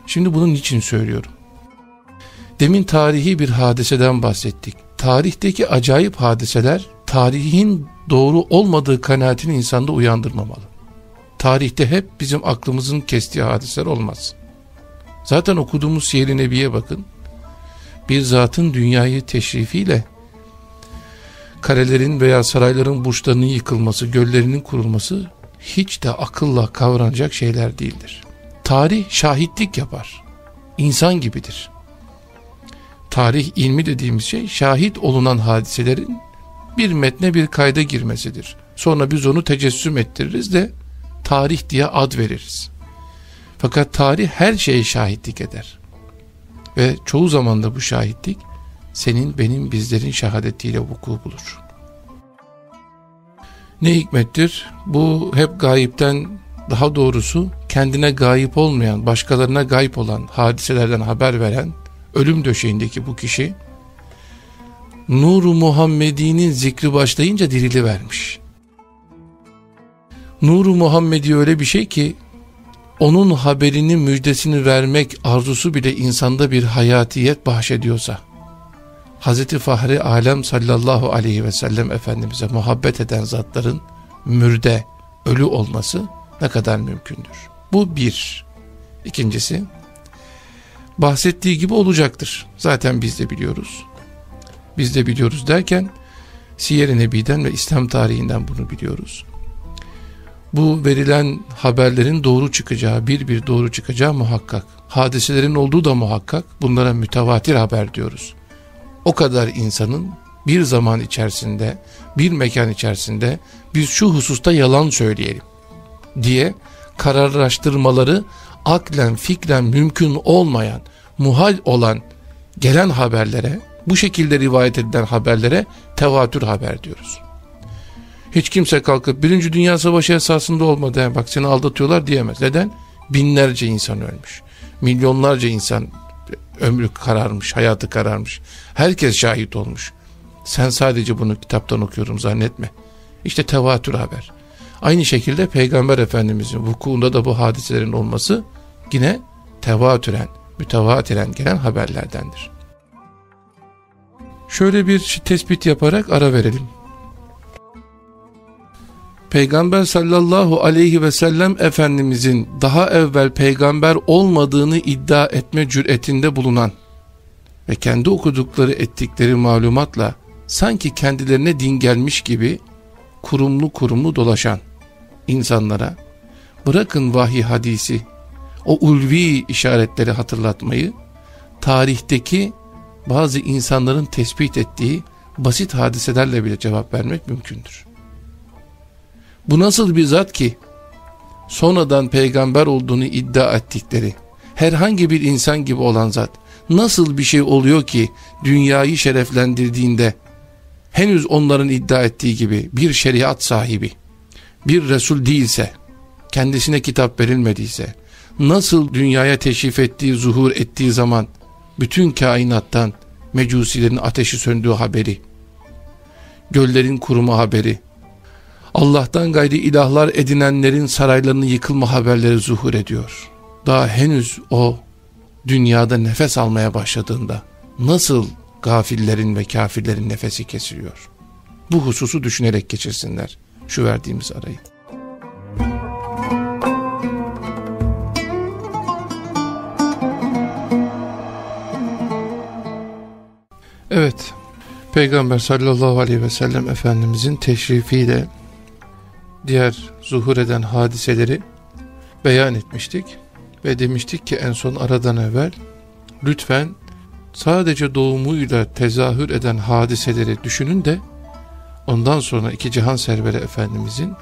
Şimdi bunun için söylüyorum. Demin tarihi bir hadiseden bahsettik. Tarihteki acayip hadiseler tarihin doğru olmadığı kanaatini insanda uyandırmamalı. Tarihte hep bizim aklımızın kestiği hadiseler olmaz. Zaten okuduğumuz Siyer-i Nebi'ye bakın. Bir zatın dünyayı teşrifiyle karelerin veya sarayların burçlarının yıkılması, göllerinin kurulması hiç de akılla kavranacak şeyler değildir. Tarih şahitlik yapar. İnsan gibidir. Tarih ilmi dediğimiz şey şahit olunan hadiselerin bir metne bir kayda girmesidir. Sonra biz onu tecessüm ettiririz de tarih diye ad veririz. Fakat tarih her şeye şahitlik eder. Ve çoğu zaman da bu şahitlik senin benim bizlerin şehadetiyle vuku bulur. Ne hikmettir? Bu hep gayipten daha doğrusu kendine gayip olmayan, başkalarına gayip olan hadiselerden haber veren ölüm döşeğindeki bu kişi Nuru Muhammedi'nin zikri başlayınca dirili vermiş. Nuru Muhammedi öyle bir şey ki onun haberini müjdesini vermek arzusu bile insanda bir hayatiyet bahşediyorsa Hz. Fahri Alem sallallahu aleyhi ve sellem Efendimiz'e muhabbet eden zatların mürde, ölü olması ne kadar mümkündür. Bu bir. İkincisi, bahsettiği gibi olacaktır. Zaten biz de biliyoruz. Biz de biliyoruz derken, Siyer-i Nebi'den ve İslam tarihinden bunu biliyoruz. Bu verilen haberlerin doğru çıkacağı, bir bir doğru çıkacağı muhakkak. Hadiselerin olduğu da muhakkak. Bunlara mütevatir haber diyoruz o kadar insanın bir zaman içerisinde, bir mekan içerisinde biz şu hususta yalan söyleyelim diye kararlaştırmaları aklen fikren mümkün olmayan, muhal olan gelen haberlere, bu şekilde rivayet edilen haberlere tevatür haber diyoruz. Hiç kimse kalkıp birinci dünya savaşı esasında olmadı yani bak seni aldatıyorlar diyemez. Neden? Binlerce insan ölmüş. Milyonlarca insan ömrü kararmış, hayatı kararmış. Herkes şahit olmuş. Sen sadece bunu kitaptan okuyorum zannetme. İşte tevatür haber. Aynı şekilde Peygamber Efendimizin vukuunda da bu hadiselerin olması yine tevatüren, mütevatiren gelen haberlerdendir. Şöyle bir tespit yaparak ara verelim. Peygamber sallallahu aleyhi ve sellem Efendimizin daha evvel peygamber olmadığını iddia etme cüretinde bulunan ve kendi okudukları ettikleri malumatla sanki kendilerine din gelmiş gibi kurumlu kurumlu dolaşan insanlara bırakın vahiy hadisi o ulvi işaretleri hatırlatmayı tarihteki bazı insanların tespit ettiği basit hadiselerle bile cevap vermek mümkündür. Bu nasıl bir zat ki? Sonradan peygamber olduğunu iddia ettikleri herhangi bir insan gibi olan zat nasıl bir şey oluyor ki dünyayı şereflendirdiğinde henüz onların iddia ettiği gibi bir şeriat sahibi bir Resul değilse kendisine kitap verilmediyse nasıl dünyaya teşrif ettiği zuhur ettiği zaman bütün kainattan mecusilerin ateşi söndüğü haberi göllerin kuruma haberi Allah'tan gayri ilahlar edinenlerin saraylarının yıkılma haberleri zuhur ediyor. Daha henüz o dünyada nefes almaya başladığında nasıl gafillerin ve kafirlerin nefesi kesiliyor? Bu hususu düşünerek geçirsinler şu verdiğimiz arayı. Evet, Peygamber sallallahu aleyhi ve sellem Efendimizin teşrifiyle diğer zuhur eden hadiseleri beyan etmiştik ve demiştik ki en son aradan evvel lütfen sadece doğumuyla tezahür eden hadiseleri düşünün de ondan sonra iki cihan serveri efendimizin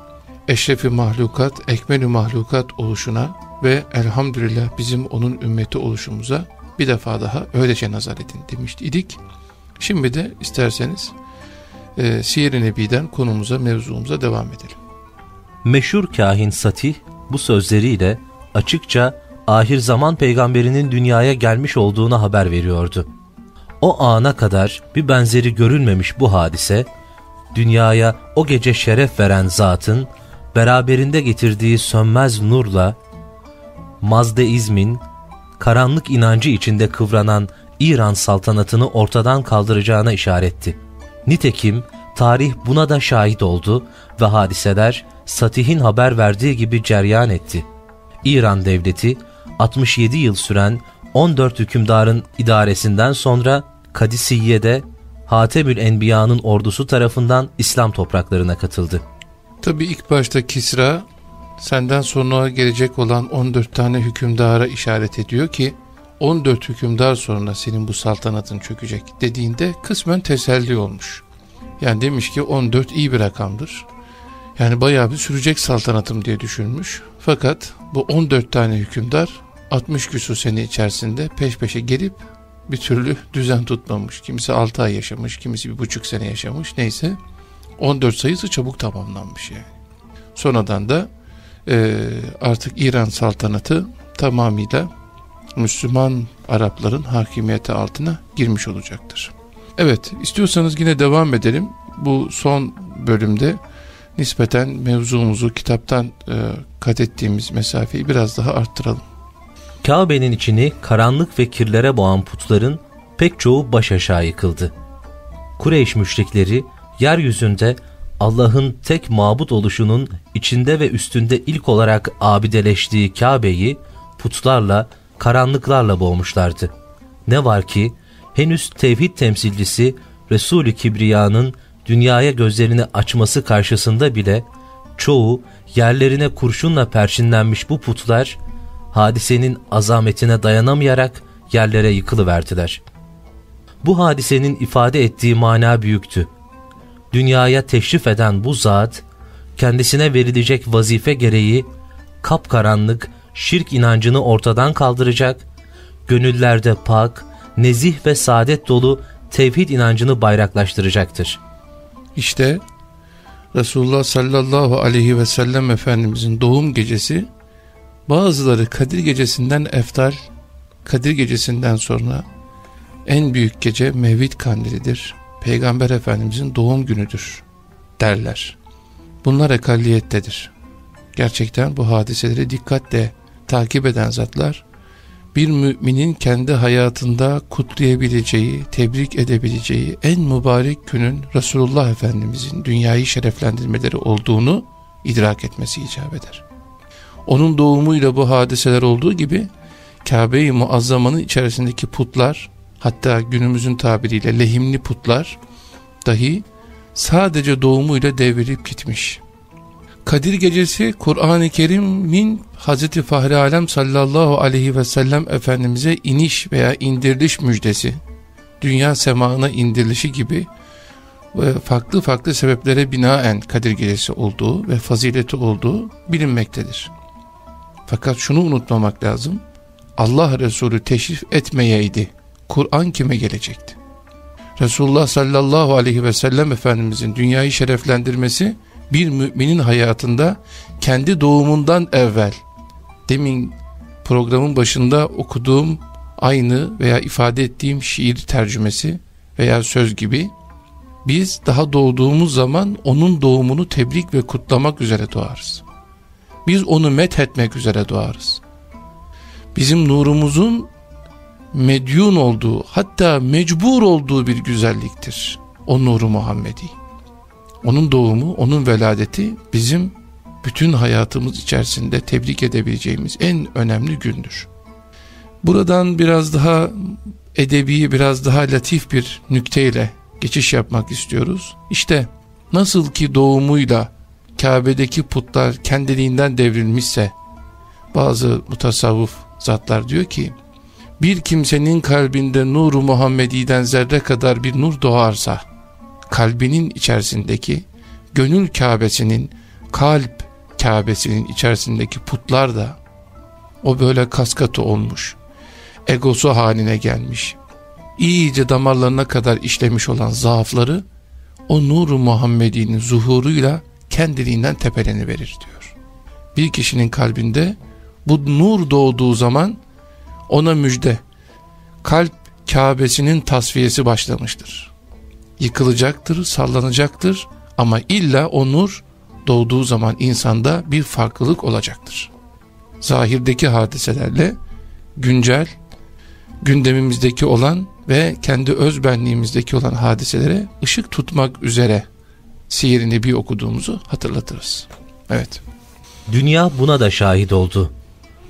eşrefi mahlukat, ekmelü mahlukat oluşuna ve elhamdülillah bizim onun ümmeti oluşumuza bir defa daha öylece nazar edin demiştik. Şimdi de isterseniz e, Siyer-i Nebi'den konumuza, mevzumuza devam edelim. Meşhur kahin Satih bu sözleriyle açıkça ahir zaman peygamberinin dünyaya gelmiş olduğunu haber veriyordu. O ana kadar bir benzeri görülmemiş bu hadise, dünyaya o gece şeref veren zatın, beraberinde getirdiği sönmez nurla, Mazdeizmin, karanlık inancı içinde kıvranan İran saltanatını ortadan kaldıracağına işaretti. Nitekim tarih buna da şahit oldu ve hadiseler Satih'in haber verdiği gibi ceryan etti. İran devleti 67 yıl süren 14 hükümdarın idaresinden sonra Kadisiye'de Hatemül Enbiya'nın ordusu tarafından İslam topraklarına katıldı. Tabi ilk başta Kisra senden sonra gelecek olan 14 tane hükümdara işaret ediyor ki 14 hükümdar sonra senin bu saltanatın çökecek dediğinde kısmen teselli olmuş. Yani demiş ki 14 iyi bir rakamdır. Yani bayağı bir sürecek saltanatım diye düşünmüş. Fakat bu 14 tane hükümdar 60 küsur sene içerisinde peş peşe gelip bir türlü düzen tutmamış. Kimisi 6 ay yaşamış, kimisi bir buçuk sene yaşamış. Neyse 14 sayısı çabuk tamamlanmış yani. Sonradan da e, artık İran saltanatı tamamıyla Müslüman Arapların hakimiyeti altına girmiş olacaktır. Evet istiyorsanız yine devam edelim. Bu son bölümde nispeten mevzumuzu kitaptan e, kat ettiğimiz mesafeyi biraz daha arttıralım. Kabe'nin içini karanlık ve kirlere boğan putların pek çoğu baş aşağı yıkıldı. Kureyş müşrikleri yeryüzünde Allah'ın tek mabut oluşunun içinde ve üstünde ilk olarak abideleştiği Kabe'yi putlarla, karanlıklarla boğmuşlardı. Ne var ki henüz tevhid temsilcisi Resul-i Kibriya'nın dünyaya gözlerini açması karşısında bile çoğu yerlerine kurşunla perçinlenmiş bu putlar hadisenin azametine dayanamayarak yerlere yıkılıverdiler. Bu hadisenin ifade ettiği mana büyüktü. Dünyaya teşrif eden bu zat, kendisine verilecek vazife gereği kapkaranlık şirk inancını ortadan kaldıracak, gönüllerde pak, nezih ve saadet dolu tevhid inancını bayraklaştıracaktır. İşte Resulullah sallallahu aleyhi ve sellem Efendimizin doğum gecesi bazıları Kadir gecesinden eftal, Kadir gecesinden sonra en büyük gece Mevlid kandilidir. Peygamber Efendimizin doğum günüdür derler. Bunlar ekalliyettedir. Gerçekten bu hadiseleri dikkatle takip eden zatlar bir müminin kendi hayatında kutlayabileceği, tebrik edebileceği en mübarek günün Resulullah Efendimizin dünyayı şereflendirmeleri olduğunu idrak etmesi icap eder. Onun doğumuyla bu hadiseler olduğu gibi Kabe-i Muazzama'nın içerisindeki putlar hatta günümüzün tabiriyle lehimli putlar dahi sadece doğumuyla devrilip gitmiş. Kadir gecesi Kur'an-ı Kerim'in Hz. Fahri Alem sallallahu aleyhi ve sellem Efendimiz'e iniş veya indiriliş müjdesi, dünya semağına indirilişi gibi ve farklı farklı sebeplere binaen Kadir gecesi olduğu ve fazileti olduğu bilinmektedir. Fakat şunu unutmamak lazım, Allah Resulü teşrif etmeyeydi, Kur'an kime gelecekti? Resulullah sallallahu aleyhi ve sellem Efendimizin dünyayı şereflendirmesi, bir müminin hayatında kendi doğumundan evvel demin programın başında okuduğum aynı veya ifade ettiğim şiir tercümesi veya söz gibi biz daha doğduğumuz zaman onun doğumunu tebrik ve kutlamak üzere doğarız. Biz onu met etmek üzere doğarız. Bizim nurumuzun medyun olduğu hatta mecbur olduğu bir güzelliktir. O nuru Muhammedi. Onun doğumu, onun veladeti bizim bütün hayatımız içerisinde tebrik edebileceğimiz en önemli gündür. Buradan biraz daha edebi, biraz daha latif bir nükteyle geçiş yapmak istiyoruz. İşte nasıl ki doğumuyla Kabe'deki putlar kendiliğinden devrilmişse, bazı mutasavvuf zatlar diyor ki, bir kimsenin kalbinde nuru Muhammedi'den zerre kadar bir nur doğarsa, kalbinin içerisindeki gönül Kabe'sinin, kalp Kabe'sinin içerisindeki putlar da o böyle kaskatı olmuş, egosu haline gelmiş, iyice damarlarına kadar işlemiş olan zaafları o nuru Muhammedi'nin zuhuruyla kendiliğinden tepeleni verir diyor. Bir kişinin kalbinde bu nur doğduğu zaman ona müjde. Kalp Kabe'sinin tasfiyesi başlamıştır. Yıkılacaktır, sallanacaktır ama illa o nur doğduğu zaman insanda bir farklılık olacaktır. Zahirdeki hadiselerle güncel, gündemimizdeki olan ve kendi özbenliğimizdeki olan hadiselere ışık tutmak üzere sihirini bir okuduğumuzu hatırlatırız. Evet. Dünya buna da şahit oldu.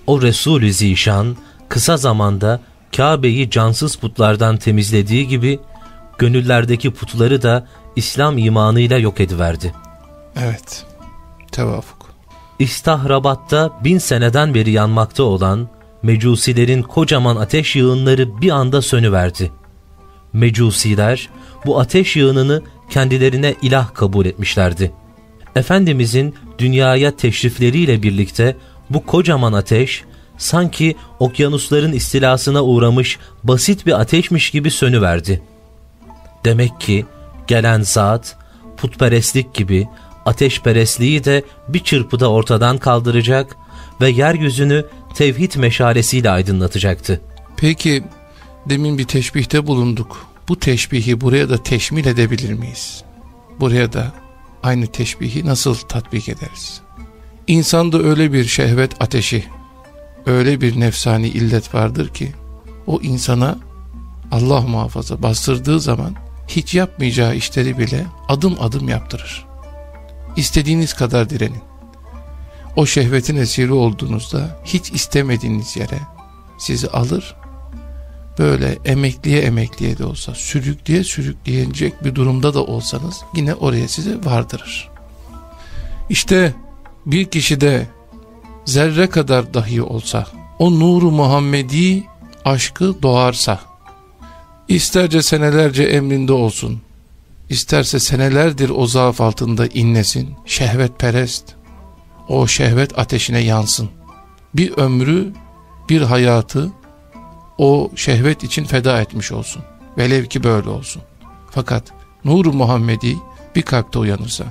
O Resul-i Zişan kısa zamanda Kabe'yi cansız putlardan temizlediği gibi gönüllerdeki putları da İslam imanıyla yok ediverdi. Evet. Tevafuk. İstahrabat'ta bin seneden beri yanmakta olan mecusilerin kocaman ateş yığınları bir anda sönüverdi. Mecusiler bu ateş yığınını kendilerine ilah kabul etmişlerdi. Efendimizin dünyaya teşrifleriyle birlikte bu kocaman ateş sanki okyanusların istilasına uğramış basit bir ateşmiş gibi sönüverdi. Demek ki gelen zat putperestlik gibi ateşperestliği de bir çırpıda ortadan kaldıracak ve yeryüzünü tevhid meşalesiyle aydınlatacaktı. Peki demin bir teşbihte bulunduk. Bu teşbihi buraya da teşmil edebilir miyiz? Buraya da aynı teşbihi nasıl tatbik ederiz? İnsanda öyle bir şehvet ateşi, öyle bir nefsani illet vardır ki o insana Allah muhafaza bastırdığı zaman hiç yapmayacağı işleri bile adım adım yaptırır. İstediğiniz kadar direnin. O şehvetin esiri olduğunuzda hiç istemediğiniz yere sizi alır, böyle emekliye emekliye de olsa, sürükleye sürükleyecek bir durumda da olsanız yine oraya sizi vardırır. İşte bir kişide zerre kadar dahi olsa o nuru Muhammedi aşkı doğarsa isterce senelerce emrinde olsun. İsterse senelerdir o zaaf altında inlesin. Şehvet perest o şehvet ateşine yansın. Bir ömrü bir hayatı o şehvet için feda etmiş olsun. Velev ki böyle olsun. Fakat nuru Muhammedi bir kalpte uyanırsa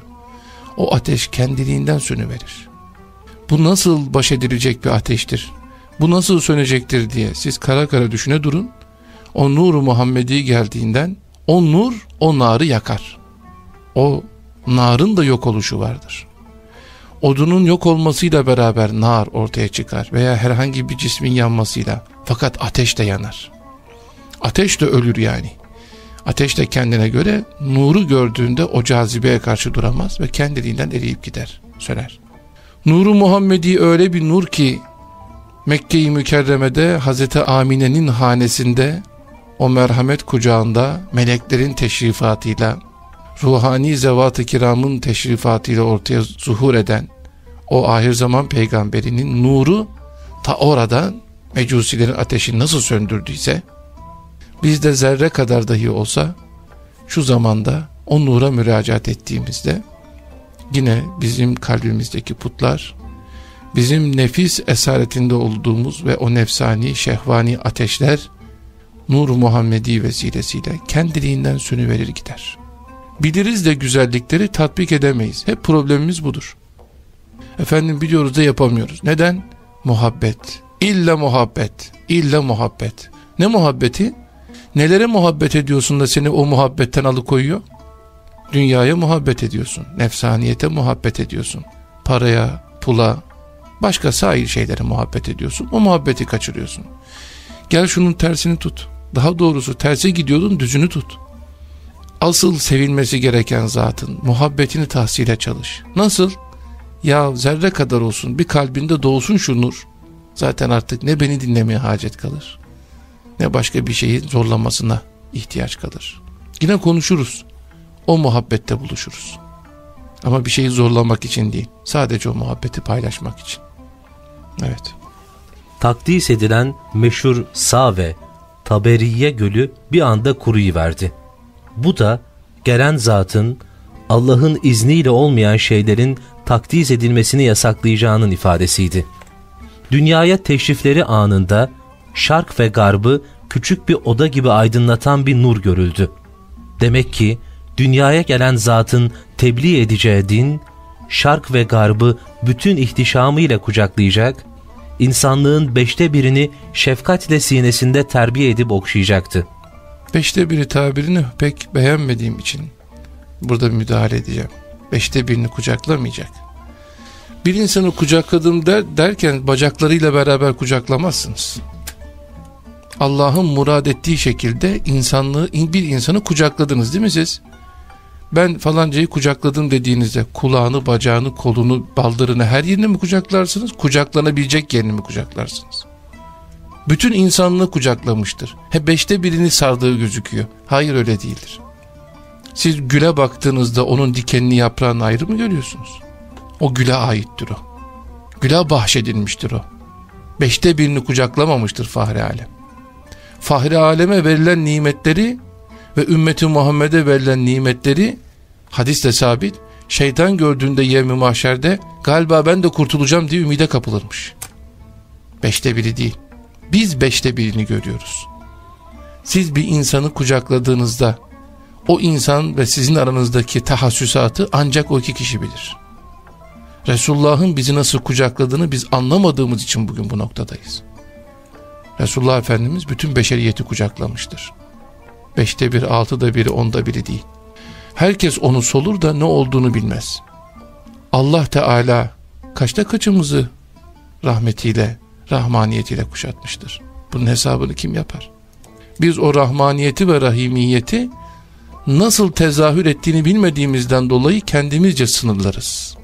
o ateş kendiliğinden sönüverir. Bu nasıl baş edilecek bir ateştir? Bu nasıl sönecektir diye siz kara kara düşüne durun. O nuru Muhammedi geldiğinden o nur o narı yakar. O narın da yok oluşu vardır. Odunun yok olmasıyla beraber nar ortaya çıkar veya herhangi bir cismin yanmasıyla. Fakat ateş de yanar. Ateş de ölür yani. Ateş de kendine göre nuru gördüğünde o cazibeye karşı duramaz ve kendiliğinden eriyip gider, söner. Nuru Muhammedi öyle bir nur ki Mekke-i Mükerreme'de Hazreti Amine'nin hanesinde o merhamet kucağında meleklerin teşrifatıyla ruhani zevat-ı kiramın teşrifatıyla ortaya zuhur eden o ahir zaman peygamberinin nuru ta orada mecusilerin ateşini nasıl söndürdüyse bizde zerre kadar dahi olsa şu zamanda o nura müracaat ettiğimizde yine bizim kalbimizdeki putlar, bizim nefis esaretinde olduğumuz ve o nefsani, şehvani ateşler, Nur-u Muhammedi vesilesiyle kendiliğinden sönüverir gider. Biliriz de güzellikleri tatbik edemeyiz. Hep problemimiz budur. Efendim biliyoruz da yapamıyoruz. Neden? Muhabbet. İlla muhabbet. İlla muhabbet. Ne muhabbeti? Nelere muhabbet ediyorsun da seni o muhabbetten alıkoyuyor? Dünyaya muhabbet ediyorsun. Nefsaniyete muhabbet ediyorsun. Paraya, pula, başka sahil şeylere muhabbet ediyorsun. O muhabbeti kaçırıyorsun. Gel şunun tersini tut. Daha doğrusu terse gidiyordun düzünü tut. Asıl sevilmesi gereken zatın muhabbetini tahsile çalış. Nasıl? Ya zerre kadar olsun bir kalbinde doğsun şu nur. Zaten artık ne beni dinlemeye hacet kalır. Ne başka bir şeyin zorlamasına ihtiyaç kalır. Yine konuşuruz o muhabbette buluşuruz. Ama bir şeyi zorlamak için değil. Sadece o muhabbeti paylaşmak için. Evet. Takdis edilen meşhur Save, Taberiye Gölü bir anda kuruyuverdi. Bu da gelen zatın Allah'ın izniyle olmayan şeylerin takdis edilmesini yasaklayacağının ifadesiydi. Dünyaya teşrifleri anında şark ve garbı küçük bir oda gibi aydınlatan bir nur görüldü. Demek ki dünyaya gelen zatın tebliğ edeceği din, şark ve garbı bütün ihtişamıyla kucaklayacak, insanlığın beşte birini şefkatle sinesinde terbiye edip okşayacaktı. Beşte biri tabirini pek beğenmediğim için burada müdahale edeceğim. Beşte birini kucaklamayacak. Bir insanı kucakladım der, derken bacaklarıyla beraber kucaklamazsınız. Allah'ın murad ettiği şekilde insanlığı bir insanı kucakladınız değil mi siz? Ben falancayı kucakladım dediğinizde kulağını, bacağını, kolunu, baldırını her yerini mi kucaklarsınız? Kucaklanabilecek yerini mi kucaklarsınız? Bütün insanlığı kucaklamıştır. He beşte birini sardığı gözüküyor. Hayır öyle değildir. Siz güle baktığınızda onun dikenini yaprağını ayrı mı görüyorsunuz? O güle aittir o. Güle bahşedilmiştir o. Beşte birini kucaklamamıştır Fahri Alem. Fahri Alem'e verilen nimetleri ve ümmeti Muhammed'e verilen nimetleri hadisle sabit şeytan gördüğünde yevmi mahşerde galiba ben de kurtulacağım diye ümide kapılırmış. Beşte biri değil. Biz beşte birini görüyoruz. Siz bir insanı kucakladığınızda o insan ve sizin aranızdaki tahassüsatı ancak o iki kişi bilir. Resulullah'ın bizi nasıl kucakladığını biz anlamadığımız için bugün bu noktadayız. Resulullah Efendimiz bütün beşeriyeti kucaklamıştır. Beşte bir, altıda biri, onda biri değil. Herkes onu solur da ne olduğunu bilmez. Allah Teala kaçta kaçımızı rahmetiyle, rahmaniyetiyle kuşatmıştır. Bunun hesabını kim yapar? Biz o rahmaniyeti ve rahimiyeti nasıl tezahür ettiğini bilmediğimizden dolayı kendimizce sınırlarız.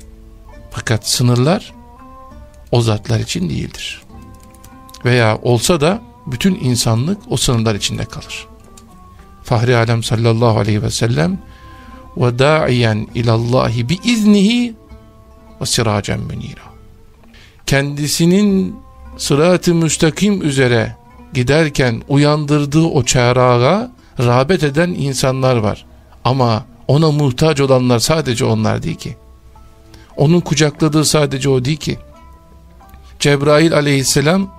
Fakat sınırlar o zatlar için değildir. Veya olsa da bütün insanlık o sınırlar içinde kalır. Fahri Alem sallallahu aleyhi ve sellem ve da'iyen ilallahi bi iznihi ve siracen münira. Kendisinin sırat-ı müstakim üzere giderken uyandırdığı o çağrağa rağbet eden insanlar var. Ama ona muhtaç olanlar sadece onlar değil ki. Onun kucakladığı sadece o değil ki. Cebrail aleyhisselam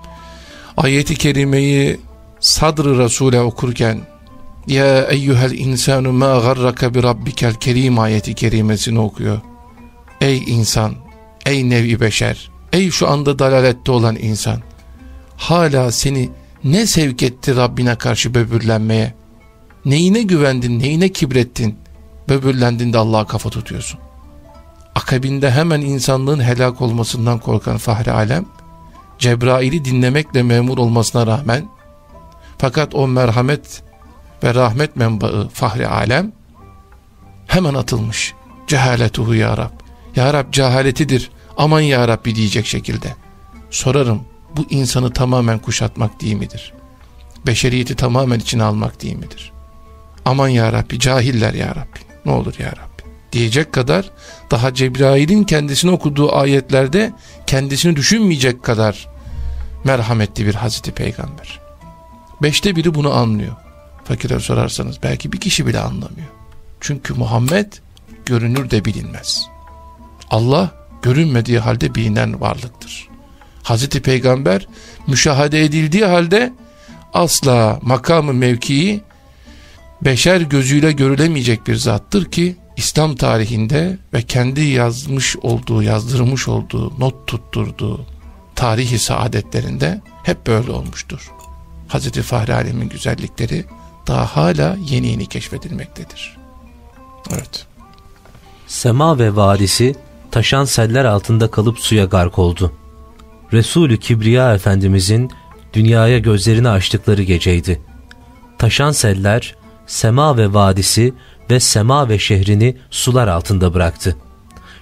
ayeti kerimeyi sadr-ı Resul'e okurken ya eyyuhel insanu ma garraka bi rabbikel kerim ayeti kerimesini okuyor. Ey insan, ey nevi beşer, ey şu anda dalalette olan insan. Hala seni ne sevk etti Rabbine karşı böbürlenmeye? Neyine güvendin, neyine kibrettin? Böbürlendin de Allah'a kafa tutuyorsun. Akabinde hemen insanlığın helak olmasından korkan Fahri Alem, Cebrail'i dinlemekle memur olmasına rağmen, fakat o merhamet ve rahmet menbaı Fahri Alem hemen atılmış. Cehaletuhu ya Rab. Ya Rab cehaletidir. Aman ya Rabbi diyecek şekilde. Sorarım bu insanı tamamen kuşatmak değil midir? Beşeriyeti tamamen içine almak değil midir? Aman ya Rabbi cahiller ya Rabbi. Ne olur ya Rabbi. Diyecek kadar daha Cebrail'in kendisini okuduğu ayetlerde kendisini düşünmeyecek kadar merhametli bir Hazreti Peygamber. Beşte biri bunu anlıyor. Fakire sorarsanız belki bir kişi bile anlamıyor. Çünkü Muhammed görünür de bilinmez. Allah görünmediği halde bilinen varlıktır. Hazreti Peygamber müşahede edildiği halde asla makamı mevkii beşer gözüyle görülemeyecek bir zattır ki İslam tarihinde ve kendi yazmış olduğu, yazdırmış olduğu, not tutturduğu tarihi saadetlerinde hep böyle olmuştur. Hazreti Fahri Alem'in güzellikleri daha hala yeni yeni keşfedilmektedir. Evet. Sema ve vadisi taşan seller altında kalıp suya gark oldu. Resulü Kibriya Efendimizin dünyaya gözlerini açtıkları geceydi. Taşan seller, sema ve vadisi ve sema ve şehrini sular altında bıraktı.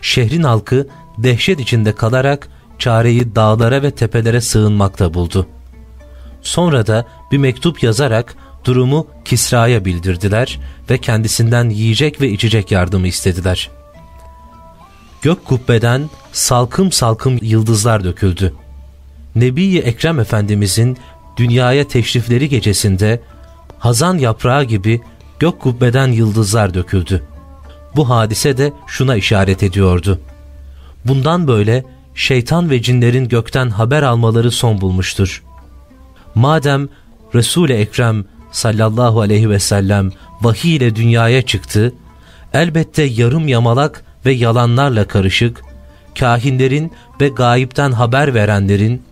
Şehrin halkı dehşet içinde kalarak çareyi dağlara ve tepelere sığınmakta buldu. Sonra da bir mektup yazarak durumu Kisra'ya bildirdiler ve kendisinden yiyecek ve içecek yardımı istediler. Gök kubbeden salkım salkım yıldızlar döküldü. Nebi-i Ekrem Efendimizin dünyaya teşrifleri gecesinde hazan yaprağı gibi gök kubbeden yıldızlar döküldü. Bu hadise de şuna işaret ediyordu. Bundan böyle şeytan ve cinlerin gökten haber almaları son bulmuştur. Madem Resul-i Ekrem sallallahu aleyhi ve sellem vahiy ile dünyaya çıktı elbette yarım yamalak ve yalanlarla karışık, kahinlerin ve gayipten haber verenlerin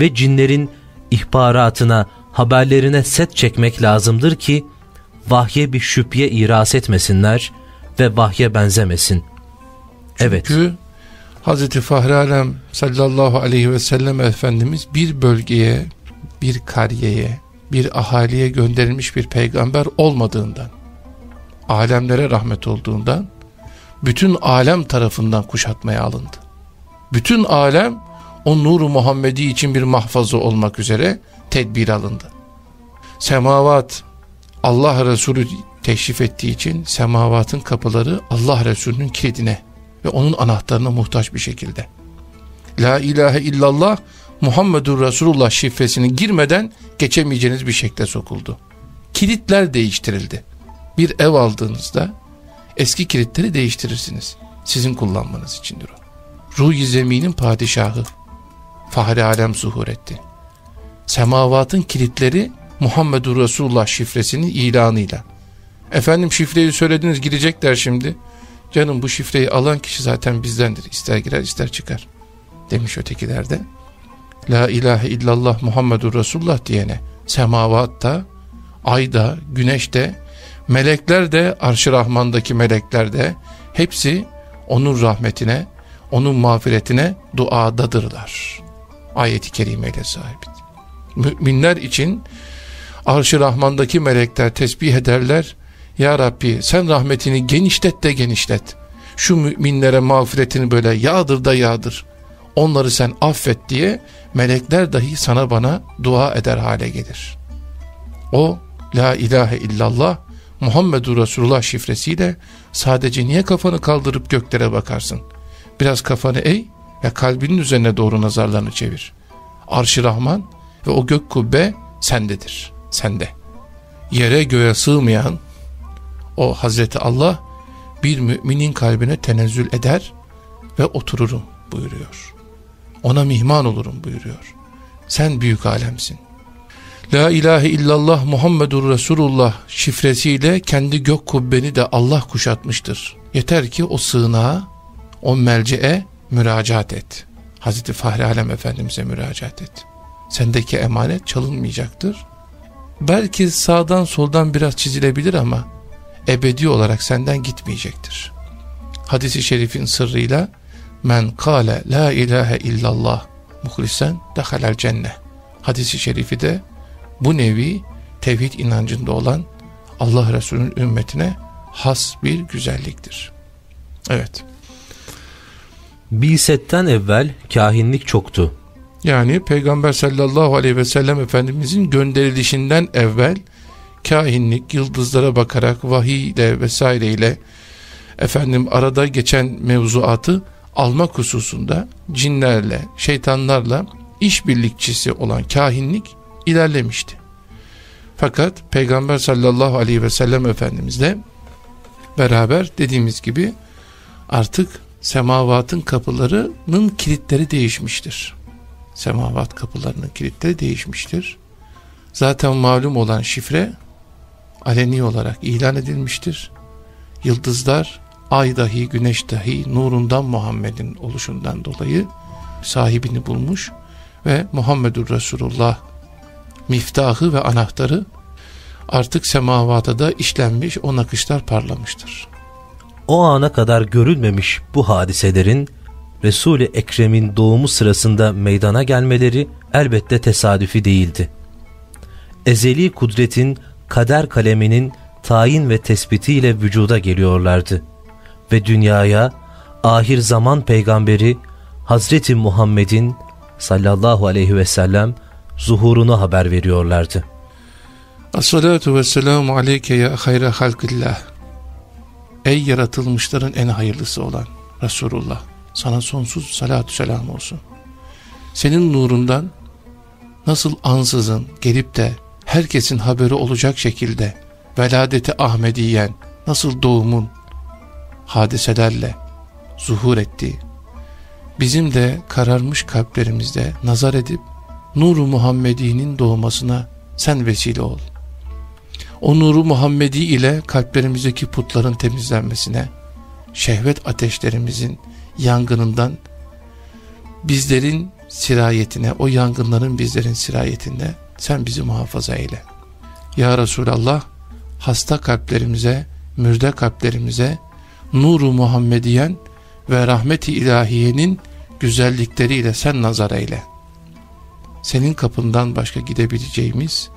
ve cinlerin ihbaratına, haberlerine set çekmek lazımdır ki, vahye bir şüpheye iras etmesinler ve vahye benzemesin. Evet. Çünkü Hz. Fahri Alem sallallahu aleyhi ve sellem Efendimiz bir bölgeye, bir kariyeye, bir ahaliye gönderilmiş bir peygamber olmadığından, alemlere rahmet olduğundan, bütün alem tarafından kuşatmaya alındı. Bütün alem o nuru Muhammedi için bir mahfazı olmak üzere tedbir alındı. Semavat Allah Resulü teşrif ettiği için semavatın kapıları Allah Resulü'nün kilidine ve onun anahtarına muhtaç bir şekilde. La ilahe illallah Muhammedur Resulullah şifresini girmeden geçemeyeceğiniz bir şekilde sokuldu. Kilitler değiştirildi. Bir ev aldığınızda eski kilitleri değiştirirsiniz. Sizin kullanmanız içindir o. Ruh-i zeminin padişahı Fahri Alem zuhur etti. Semavatın kilitleri Muhammedur Resulullah şifresinin ilanıyla. Efendim şifreyi söylediniz girecekler şimdi. Canım bu şifreyi alan kişi zaten bizdendir. İster girer ister çıkar. Demiş ötekilerde. La ilahe illallah Muhammedur Resulullah diyene semavatta, ayda, güneşte, melekler de, arş-ı rahmandaki melekler de hepsi onun rahmetine, onun mağfiretine duadadırlar. Ayeti kerimeyle sahip. Müminler için arş-ı rahmandaki melekler tesbih ederler. Ya Rabbi sen rahmetini genişlet de genişlet. Şu müminlere mağfiretini böyle yağdır da yağdır. Onları sen affet diye melekler dahi sana bana dua eder hale gelir. O La ilahe illallah Muhammedur Resulullah şifresiyle sadece niye kafanı kaldırıp göklere bakarsın? Biraz kafanı eğ ve kalbinin üzerine doğru nazarlarını çevir. Arş-ı Rahman ve o gök kubbe sendedir. Sende. Yere göğe sığmayan o Hazreti Allah bir müminin kalbine tenezzül eder ve otururum buyuruyor. Ona mihman olurum buyuruyor. Sen büyük alemsin. La ilahe illallah Muhammedur Resulullah şifresiyle kendi gök kubbeni de Allah kuşatmıştır. Yeter ki o sığınağa, o melce'e müracaat et. Hazreti Fahri Alem Efendimiz'e müracaat et. Sendeki emanet çalınmayacaktır. Belki sağdan soldan biraz çizilebilir ama ebedi olarak senden gitmeyecektir. Hadis-i şerifin sırrıyla men kâle la ilahe illallah muhlisen dehalel cenne. Hadis-i şerifi de bu nevi tevhid inancında olan Allah Resulü'nün ümmetine has bir güzelliktir. Evet. Bisetten evvel kahinlik çoktu. Yani Peygamber sallallahu aleyhi ve sellem Efendimizin gönderilişinden evvel kahinlik, yıldızlara bakarak vahiy ile vesaireyle efendim arada geçen mevzuatı almak hususunda cinlerle, şeytanlarla işbirlikçisi olan kahinlik ilerlemişti. Fakat Peygamber sallallahu aleyhi ve sellem Efendimizle beraber dediğimiz gibi artık semavatın kapılarının kilitleri değişmiştir. Semavat kapılarının kilitleri değişmiştir. Zaten malum olan şifre aleni olarak ilan edilmiştir. Yıldızlar, ay dahi, güneş dahi nurundan Muhammed'in oluşundan dolayı sahibini bulmuş ve Muhammedur Resulullah miftahı ve anahtarı artık semavata da işlenmiş o nakışlar parlamıştır. O ana kadar görülmemiş bu hadiselerin Resul-i Ekrem'in doğumu sırasında meydana gelmeleri elbette tesadüfi değildi. Ezeli kudretin kader kaleminin tayin ve tespitiyle vücuda geliyorlardı. Ve dünyaya ahir zaman peygamberi Hazreti Muhammed'in sallallahu aleyhi ve sellem zuhurunu haber veriyorlardı. As-salatu ve selamu aleyke ya hayra halkillah. Ey yaratılmışların en hayırlısı olan Resulullah. Sana sonsuz salatü selam olsun. Senin nurundan nasıl ansızın gelip de herkesin haberi olacak şekilde veladeti Ahmediyen nasıl doğumun hadiselerle zuhur ettiği, bizim de kararmış kalplerimizde nazar edip Nuru Muhammedi'nin doğmasına sen vesile ol. o nuru Muhammedi ile kalplerimizdeki putların temizlenmesine, şehvet ateşlerimizin yangınından bizlerin sirayetine, o yangınların bizlerin sirayetinde sen bizi muhafaza eyle. Ya Resulallah, hasta kalplerimize, mürde kalplerimize, nuru Muhammediyen ve rahmeti ilahiyenin güzellikleriyle sen nazar eyle. Senin kapından başka gidebileceğimiz,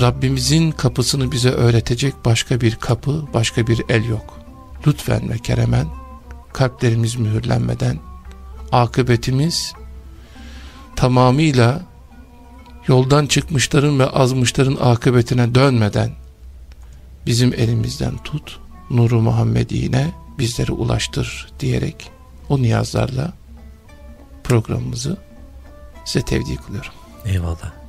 Rabbimizin kapısını bize öğretecek başka bir kapı, başka bir el yok. Lütfen ve keremen, kalplerimiz mühürlenmeden, akıbetimiz tamamıyla yoldan çıkmışların ve azmışların akıbetine dönmeden bizim elimizden tut, nuru Muhammedine bizleri ulaştır diyerek o niyazlarla programımızı size tevdi kılıyorum. Eyvallah.